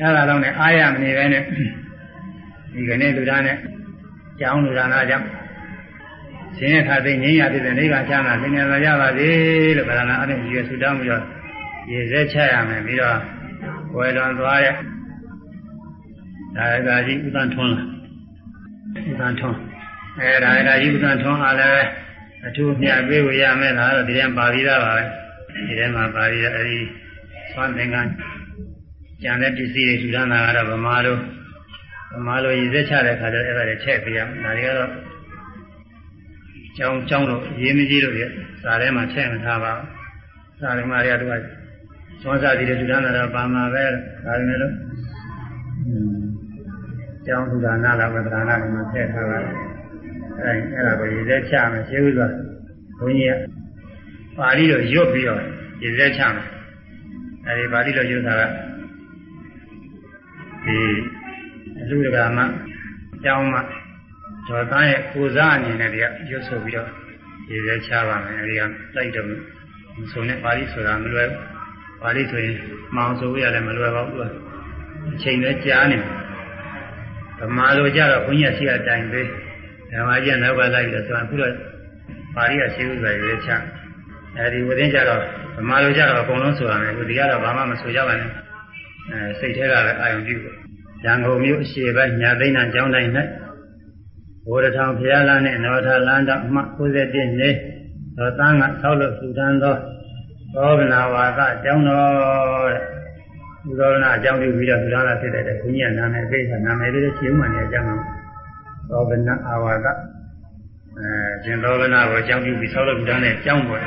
အဲဒါတော့လည်းအားရမနေပဲနဲ့ဒီကနေ့လူသားနဲ့ကြောင်းလူသားနာကြောင့်ရှင်ရခါသိငြိမ်းရတဲ့နိဗ္ဗာန်ချမ်းသာသင်္ကေတရပါစေလို့ဗရာဏအရင်ရွယ်ဆူတောင်းပြီးတော့ရေစဲချရမယ်ပြီးတော့ဝယ်လွန်သွားတဲ့ဒါကကြီးဥဒ္ဒထွန်းလားဥဒ္ဒထွန်း အဲဒါရကကြီးဥဒ္ဒထွန်းအားလည်းအထူးမြတ်ပေးဝရမယ်လားတော့ဒီထဲမှာပါပြီးသားပါပဲဒီထဲမှာပါပြီးတော့အဲဒီသွမ်းသင်္ကန်းကြံတဲ့ပစ္စည်းတွေထူထမ်းတာကတော့ဗမာလိုဗမာလိုရည်စက်ချတဲ့ခါကျတော့အဲ့ဒါတွေချက်ပေးရမယ်ဒါတွေကတော့ကျောင်းကျောင်းတို့ရေးမကြီးတို့ရဲ့စာထဲမှာချက်မထားပါဘူးစာထဲမှာတွေကသူကသွမ်းစာစီတွေထူထမ်းတာတော့ပါမှာပဲဒါပေမဲ့လို့ကျောင်းထူဒါနာလာဝေဒနာတွေမှာထည့်ထားပါတယ် အဲအဲ့ဒါကိုရည်စက်ချမယ်ရှင်းဥစွာဘုန်းကြီးကပါဠိလိုရွတ်ပြီးတော့ရည်စက်ချမယ်အဲဒီပါဠိလိုရွတ်တာကဒီအလူတကာမှကျောင်းမှဒေါ်သားရဲ့ကိုစားအနေနဲ့တည်းကရွတ်ဆိုပြီးတော့ရည်စက်ချပါမယ်အဲဒီကတိုက်တော့ဆိုနေပါဠိဆိုတာမလွယ်ဘူးပါဠိဆိုရင်မောင်ဆိုရလည်းမလွယ်ပါဘူးသူကအချိန်လည်းကြာနေတယ်ဗမာလိုကြတော့ဘုန်းကြီးရှိအတိုင်းပဲ ဓမ္မကြီးနောက်ကလိုက်လို့ဆိုတော့အခုတော့ပါဠိကရှိဥစွာရေးချအဲဒီဝိသင်းကြတော့ဗမာလိုကြတော့အကုန်လုံးဆိုရမယ်အခုဒီကတော့ဘာမှမဆိုကြပါနဲ့အဲစိတ်ထဲကလည်းအာယုံပြုတယ်ရန်ကုန်မြို့အရှေ့ပိုင်းညာသိန်းတန်ကျောင်းတိုင်း၌ဘိုးရထောင်ဖျားလန်းနဲ့နော်ထာလန်းတော်အမှ91နေတော်သားကဆောက်လို့ထူထမ်းသောသောဗနာဝါဒကျောင်းတော်တဲ့ဥဒ္ဒနာအကြောင်းပြုပြီးတော့သုလာဖြစ်တဲ့ဘုညာနာမည်အပိဋကနာမည်လေးရှင်းမှနေအကြောင်း သောဗနာအာဝါဒအဲရှင်သောဗနာကိုအကြောင်းပြုပြီးဆောက်လို့ဒါနဲ့ကျောင်းပေါ်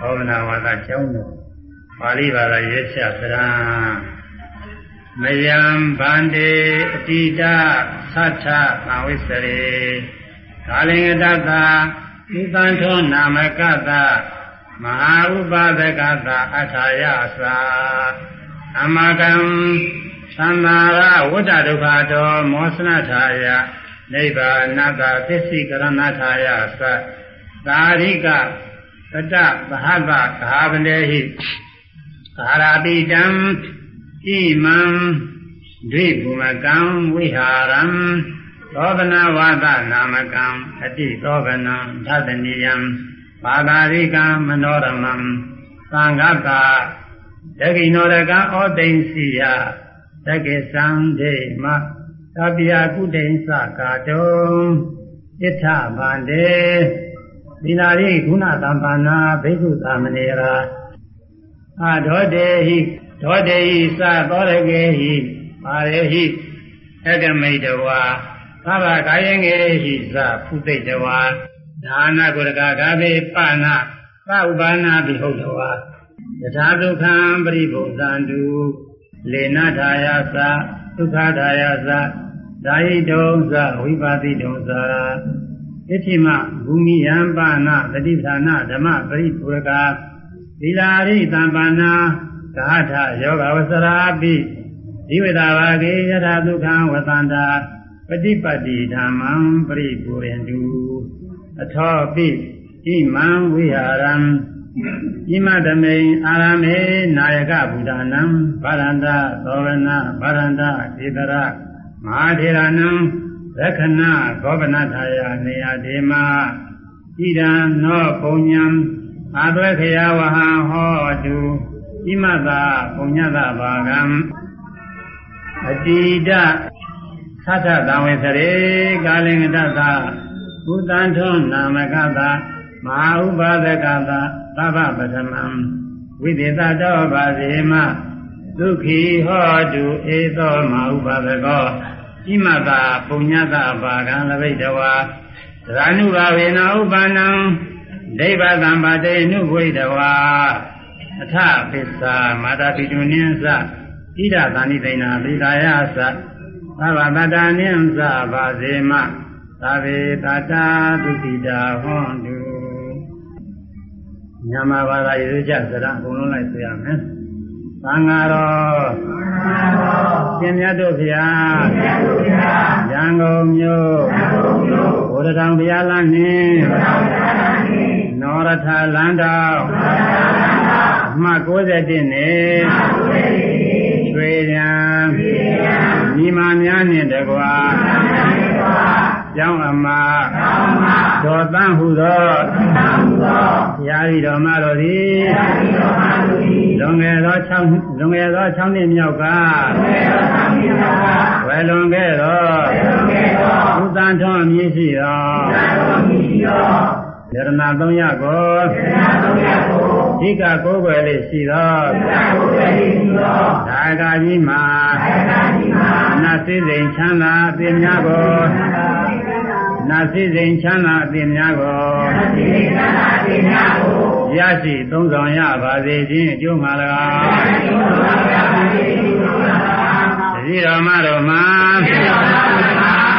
သောဗနာဝါဒကျောင်းတော်ပါဠိဘာသာရေးချသရံမယံဗန္တေအတိတသတ္ထသံဝိစရေကာလင်္ဂတတဥပန္ထောနာမကတမဟာဥပါဒကတအထာယသာအမကံသံဃာရဝတ္တဒုက္ခတောမောစနထာယ နိဗ္ဗာနတသစ္စိကရဏထာယသသာရိကတတသဟတသာဗနေဟိသာရာပိတံဣမံဒိဗုမကံဝိဟာရံသောဗနာဝါဒနာမကံအတိသောဗနံသတ္တနိယံပါတာရိကံမနောရမံသံဃတာတကိနောရကံဩတိန်စီယတကိသံဒေမ သဗ္ဗယကုတိန်သကာတုံဣထဗန္တေသီလာရိခုဏတံပါဏာဘိက္ခုသမနေရာအာဒောတေဟိဒောတေဟိသသောရကေဟိပါရေဟိအကမိတဝါသဗ္ဗကာယငေဟိသဖုသိတဝါဒါနကုရကဂါဘေပနာသဥပါနာပိဟုတ်တဝါယထာဒုက္ခံပရိဘုဇံတုလေနထာယသဒုက္ခထာယသ ဓာယိတုံသဝိပါတိတုံသဣတိမဘူမိယံပါဏတတိဌာနဓမ္မပရိပုရကသီလာရိတံပါဏကာထယောဂဝဆရာပိဒီဝိတာဘာကေယထာဒုက္ခံဝသန္တာပฏิပတ်တိဓမ္မံပရိပူရင်တုအထောပိဣမံဝိဟာရံဣမတမိန်အာရမေနာယကဗုဒ္ဓနံဗရန္တသောဝနာဗရန္တဒေတရ မဟာထေရနံရခဏဂောပနထာယနေယဒေမဣဒံနောပုံညံအာသွေခယဝဟံဟောတုဣမတာပုံညတဘာကံအတိဒသတ္ထတံဝေသရေကာလင်္ဂတသဘုသံထွန်းနာမကသာမဟာဥပါဒကသာသဗ္ဗပထမံဝိသေသတောပါစေမဒုက္ခိဟောတုဧသောမဟာဥပါဒကော ဣမတာပုညတဘာကံလဘိတဝါသရဏုဘာဝေနဥပနံဒိဗ္ဗသံပါတေနုဘွိတဝါအထပစ္စာမာတာပိတုနိသဣဒသန္တိသိဏပိကာယသသဗ္ဗတတနိသဘာစေမသဗ္ဗေတတာဒုတိတာဟွန်တုညမဘာသာရေကြစရအကုန်လုံးလိုက်ဆိုရမယ်။ သံဃာတော်ရှင်မြတ်တို့ဗျာရန်ကုန်မြို့ဘုရားတော်ဘုရားလမ်းနှင့်နောရထလမ်းတော်အမှတ်61နဲ့ရွှေရန်ညီမများနှင့်တကွာ ကျောင်းအမဒေါ်တန်းဟုသောဘုရားဤတော်မတော်သည်လွန်ငယ်သော6လွန်ငယ်သော6နှစ်မြောက်ကဝယ်လွန်ခဲ့သောဘုသံထွန်းအမည်ရှိသောယရဏသုံးရကိုဓိကကိုယ်ွယ်လေးရှိသောဒါကကြီးမှာနတ်စည်း စိမ်ချမ်းသာအပြင်းများကိုနတ်စည်းစိမ်ချမ်းသာအပြင်းများကိုရရှိသုံးဆောင်ရပါစေခြင်းအကျိုးမှာ၎င်းတတိတော်မတော်မှာအမ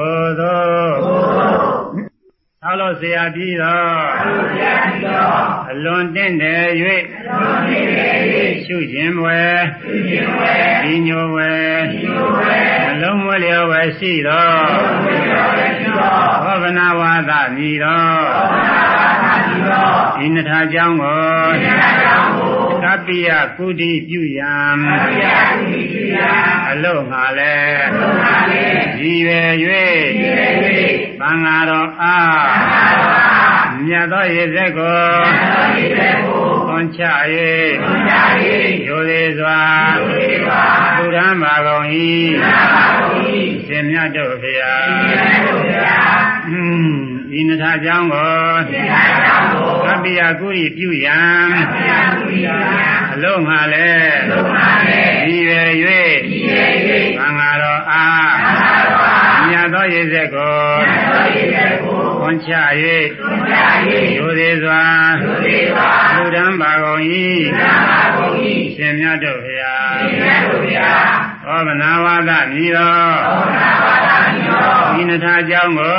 ထိုသောသာလို့ဆရာပြီးတော့အလွန်တင့်တယ်၍ရှုခြင်းဝယ်ဒီညိုဝယ်အလုံးမွေလျော်ဝယ်ရှိတော်ဘောဗနာဝါဒပြီးတော်ဤနထာကြောင့်ကို ပ္ပိယကုတိပြုယံအလုံးငါလဲရည်ရွယ်၍သံဃာတော်အားမြတ်သောရေစက်ကိုခွန်ချ၍ရိုသေးစွာဘုရားမာကုန်၏ရှင်မြတ်တို့ဖျား ဤနထာကြောင့်ကိုကပ္ပိယကုရိပြုယံအလုံးငါလဲရည်ရွယ်၍သံဃာတော်အားမြတ်သောရေစက်ကိုခွန်ချ၍ရိုသေးစွာဘုရားမာကုန်၏ရှင်မြတ်တို့ဖျားသောမနာဝါဒမြည်တော်ဤနထာကြောင့်ကို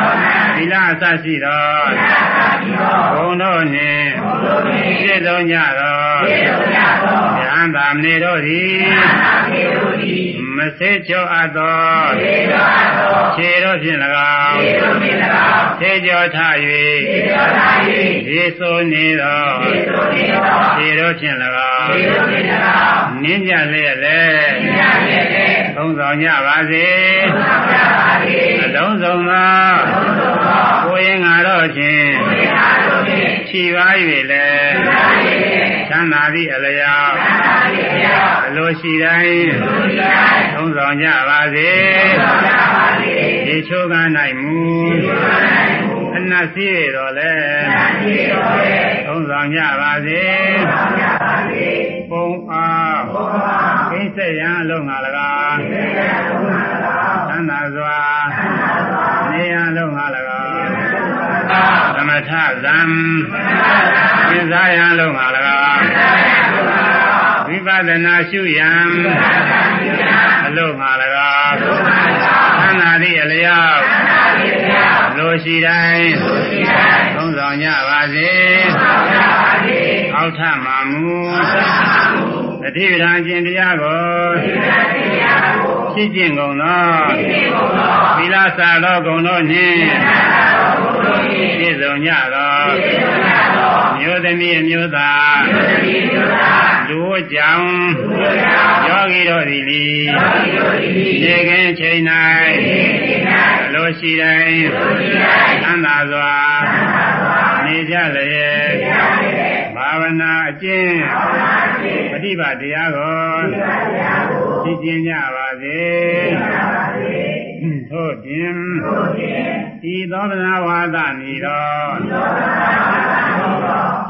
လအစရှိတော်ဘုံတို့နှင့်ပြည့်စုံကြတော်ဉာဏ်သာမဏေတို့သည်မဆေးကြောအပ်သောခြေတို့ဖြင့်၎င်းဆေးကြောထ၍ရေဆိုးနေသောခြေတို့ဖြင့်၎င်းနင်းကြလျက်လည်းသုံးဆောင်ကြပါစေအလုံးစုံသောကိုယ်ရ င်ငါတို့ဖြင့်ချရှိပါ၍လေချမ်းသာသည့်အလျောက်အလိုရှိတိုင်းသုံးဆောင်ကြပါစေဒီချိုးက၌မူအနတ်စီတော်လဲသုံးဆောင်ကြပါစေပုံအားကိစ္စရန်အလုံးငါ၎င်းသန္တာစွာနေရန်လုံးငါ၎င်း သမထဇံသင်္သာယံလုံးငါ၎င်းဝိပဿနာရှုရန်အလုံးငါ၎င်းသန္တာသည့်အလျောက်လိုရှိတိုင်းသုံးဆောင်ကြပါစေအောက်ထမှာမူ တတိပဌာန်ကျင့်တရားကိုရှိကျင့်ကုန်သောသီလစာသောဂုဏ်တို့နှင့်ပြည့်စုံကြသောမျိုးသမီးအမျိုးသားလူဝတ်ကြောင့်ယောဂီတို့သည်လီနေကင်းချိန်၌လိုရှိတိုင်းသံသာစွာနေကြလျက်ဘာဝ နာအကျင့်ပฏิပါတရားကိုသိကျင်ကြပါစေထို့ပြင်ဤသောဗနာဝါဒမီတော်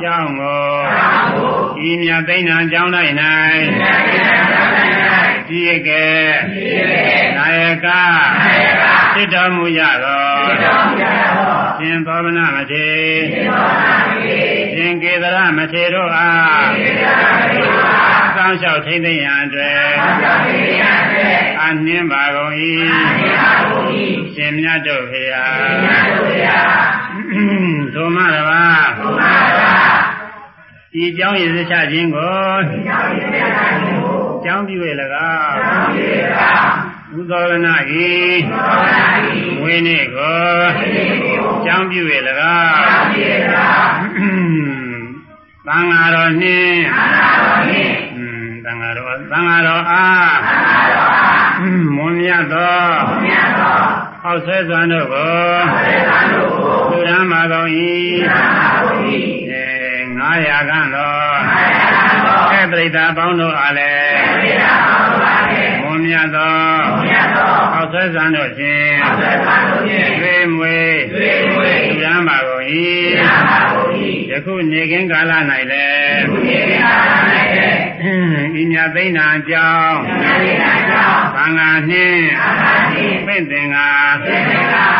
ကြောင်းကိုဤမြတ်သိဏ္ဏကြောင်း၌၌ကြည်ကဲနာယကဖြစ်တော်မူရသောရှင်သောဗနာမထေရှင် ကေသရမထေတို့အားစောင့်ရှောက်ထိမ့်သိရန်အတွက်အနှင်းပါကုန်၏ရှင်မြတ်တို့ဖေဟာသို့မရပါဒီเจ้าရည်စချခြင်းကိုเจ้าပြုရ၎င်းဥသောရဏဤဝိနည်းကိုเจ้าပြုရ၎င်း း သံဃာတော်နှင့်သံဃာတော်သံဃာတော်အားမွန်မြတ်သောဟောက်ဆွဲစွမ်းတို့ကိုသူရမ်းပါကုန်၏အဲ900ခန့်သောအဲပရိသတ်ပေါင်းတို့အားလည်းမွန်မြတ်သောဟော က်ဆွဲစွမ်းတို့ဖြင့်သွေးမွေသူရမ်းပါကုန်၏ယခုနေကင်းကာလ၌လည်းဤညာသိဏအကြောင်းသံဃာနှင့်ပိတ်သင်္ဃာ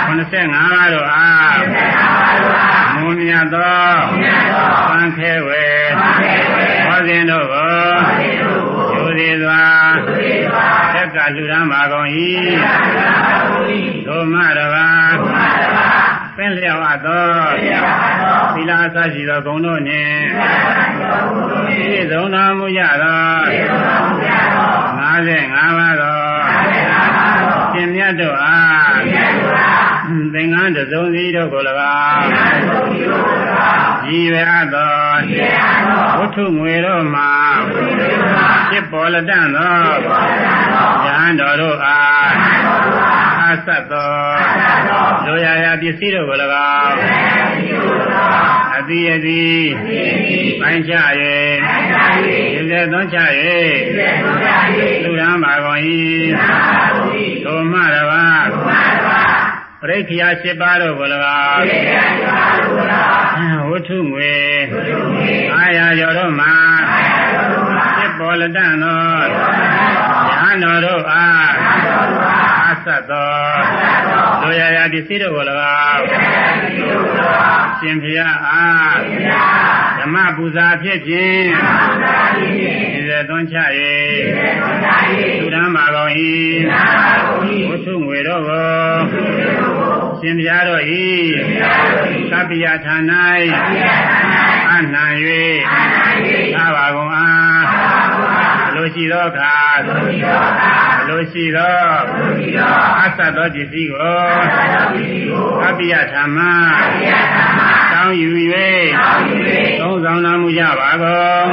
85ပါးတို့အားမွန်မြတ်သောသံခဲဝေဟောစဉ်တို့ကိုယူသည်စွာသ က်ကလူရန်ပါကုန်၏ဒုမတပါပင်လျောက်အပ်သောသီလအစရှိသောဂုဏ်တို့နှင့်ပြည့်စုံတော်မူကြသော55ပါးသောရှင်မြတ်တို့အား သင်္ကန်းတစုံစီတို့ကို၎င်းရည်ရွယ်အပ်သောဝတ္ထုငွေတို့မှာဖြစ်ပေါ်လက်တန့်သောဉာဏ်တော်တို့အားအဆက်သောလူရရာပစ္စည်းတို့ကို၎င်းအတိအတိပိုင်းခြား၍ဒီစေသွန်းချ၍လူရန်ပါကုန်၏သို့မှ တပါပရိခိယ7ပါးတို့ကို၎င်းဝတ္ထုငွေအာရကျော်တို့မှာဖြစ်ပေါ်လက်တန့်သောဉာဏ်တော်တို့အားအဆက်သောလူရရာပစ္စည်းတို့ကို၎င်းရှင်ဖျားအားဓမ္မပူဇာဖြစ်ခြင်းဒီစေ သွန်းချ၍သူရမ်းပါကုန်၏ဝတ္ထုငွေတို့ကိုရှင်ဖျားတို့၏သဗ္ဗယဌာန၌အနှံ၍သာပါကုန်အားလိုရှိသောအခါလိုရှိသောအသတ်သောပစ္စည်းကိုသဗ္ဗယဌာမတောင်းယူ၍သုံးဆောင်တော်မူကြပါကုန်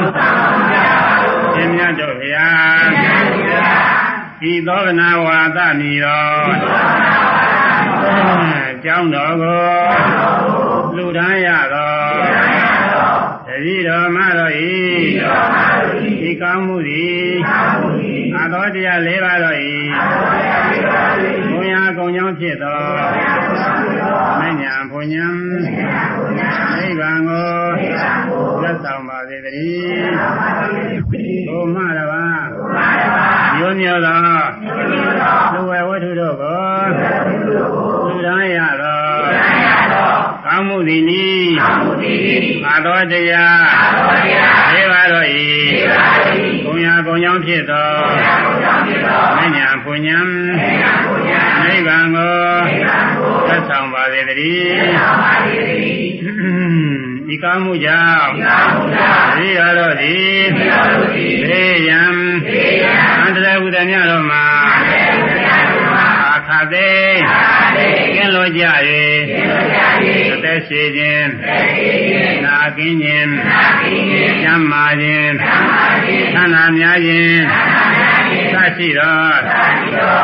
ရှင်မြတ်တို့ဘုရားဤသောကနာဝါဒမီတော်ကျောင်းတော်ကိုလူတန်းရသောတိတော်မတော်ဤဤကောင်းမှုသည်အသောတရား၄ပါးတော်ဤဘုရားကုံကြောင့်ဖြစ်သောမညာဘုံညာနိဗ္ဗာန်ကို သက်ဆောင်ပါစေတည်းဘုမရပါမျိုးမျိုးသောလူဝဲဝတ္ထုတို့ကိုလူရန်ရသောကောင်းမှုသည်နိအာသောတရားဒေဝတော်ဤဘုံညာဘုံကြောင့်ဖြစ်သောမညာဘုံညာနိဗ္ဗာန်ကိုသက်ဆောင်ပါစေတည်း ဤကောင်းမှုကြောင့်ဒီရတော်သည်သေယံအန္တရာယ်ဝုဒ္ဓမြတော်မှာအခါသေးကင်းလို့ကြ၍အသက်ရှိခြင်းနာကင်းခြင်းကျမ်းမာခြင်းသန္တာများခြင်းသ ရှိတော်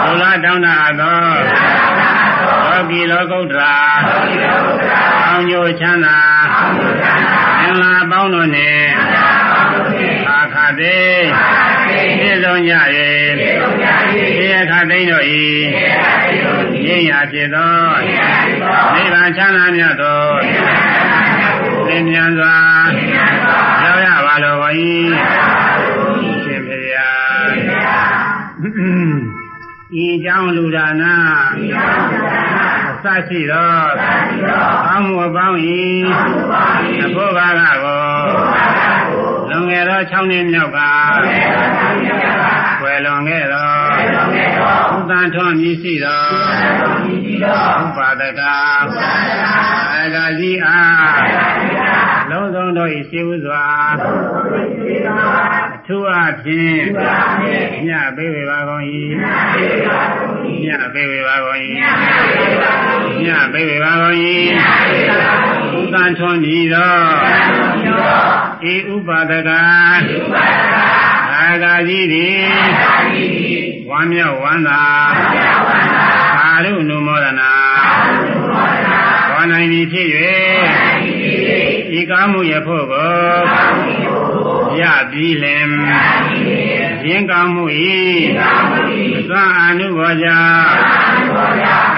ဒုလတောင်းတာသောလောကီလောကုတ္တရာအောင်ညိုချမ်းသာအင်္ဂလာပေါင်းတို့နှင့်အခါသေးပြည့်စုံကြ၍ဒီအခါသိတို့ဤရင်းရဖြစ်သောနိဗ္ဗာန်ချမ်းသာမြတ်သောသင်မြန်စွာရောက်ရပါလို ဤကြောင့်လူဒါနာသရှိသောကောင်းမှုအပေါင်းဤအဖို့ဘာကကိုလွန်ခဲ့သော6နှစ်မြောက်ကွယ်လွန်ခဲ့သောဥပ္ပန်ထွန်မြည်ရှိသောဥပါဒကအဂါကြီးအားလုံးစုံတို့ဤရှိဥစွာ အထူးအဖြင့်ညပေးဝေပါကုန်၏ညပေးဝေပါကုန်၏ညပေးဝေပါကုန်၏ဥပ္ပန်ထွန်မြည်သောဤဥပါဒကအာဂါကြီးသည်ဝမ်းမြောက်ဝမ်းသာအာရုဏုမောဒနာဘောနိုင်သည်ဖြစ်၍ဤကားမှုရဖို့ကို ရပြီးလင်ရင်းကောင်းမှု၏သွန်အနုဘောကြ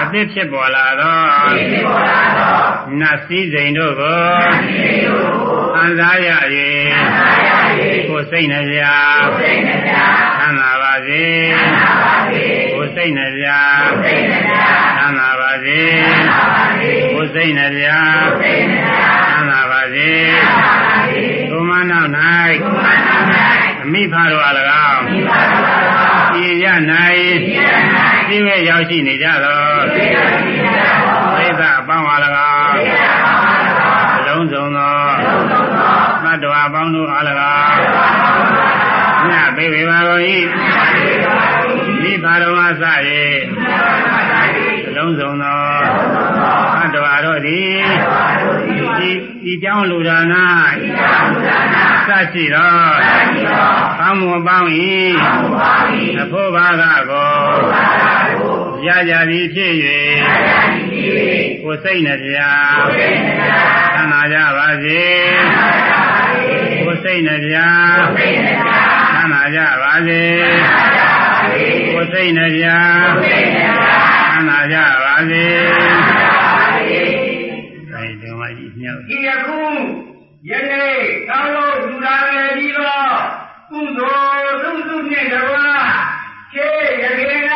အသစ်ဖြစ်ပေါ်လာသောနတ်စည်းစိမ်တို့ကိုခံစားရ၍ကိုယ်စိတ်နှပြသမ်းသာပါစေကိုယ်စိတ်နှပြသမ်းသာပါစေကိုယ်စိတ်နှပြသမ်းသာပါစေ ကိုမနောက်၌အမိဖတော်အ၎င်းဤရ၌ဒီဝဲရောက်ရှိနေကြသောသိသအပေါင်းအ၎င်းအလုံးစုံသောသတ္တဝါပေါင်းတို့အား၎င်းညပေဝေပါကုန်၏မိဖတော်မှစ၍အလုံးစုံသောသတ္တဝါတို့သည် ဤဤကြောင်းလူဒါနာသရှိသောကောင်းမှုအပေါင်း၏အဖို့ဘာကကိုရကြသည်ဖြစ်၍ကိုယ်စိတ်နှပြသံသာကြပါစေကိုယ်စိတ်နှပြသံသာကြပါစေကိုယ်စိတ်နှပြသံသာကြပါစေ အဲဒီမှာကြီးမြောက်ဒီယခုယနေ့တောင်းလို့လူလာရပြီးတော့ကုသိုလ်သုစုနှင့်တပါးခြေရခင်က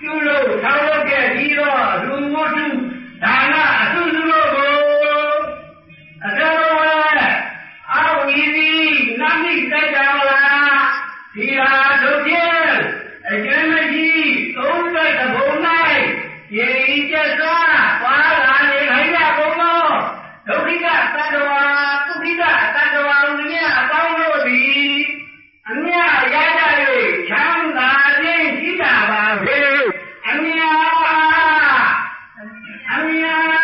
ပြုလို့ထောက်လို့ခဲ့ပြီးတော့လူဝတ္ထုဒါနအသုစုလို့ကိုအတော်အာဝီဒီနမိတ်တိုက်တော်လားဒီဟာတို့ဖြင့်အကျဉ်းကြီးသုံးတဲ့ဘုံ၌ ယေရီကျက်စွာပွားလာနေခိုင်းကြကုန်သောဒုက္ခိကသတ္တဝါသုခိကသတ္တဝါတို့မြတ်အပေါင်းတို့သည်အမြတ်ရကြ၍ချမ်းသာခြင်းရှိကြပါစေအမြတ်အမြတ်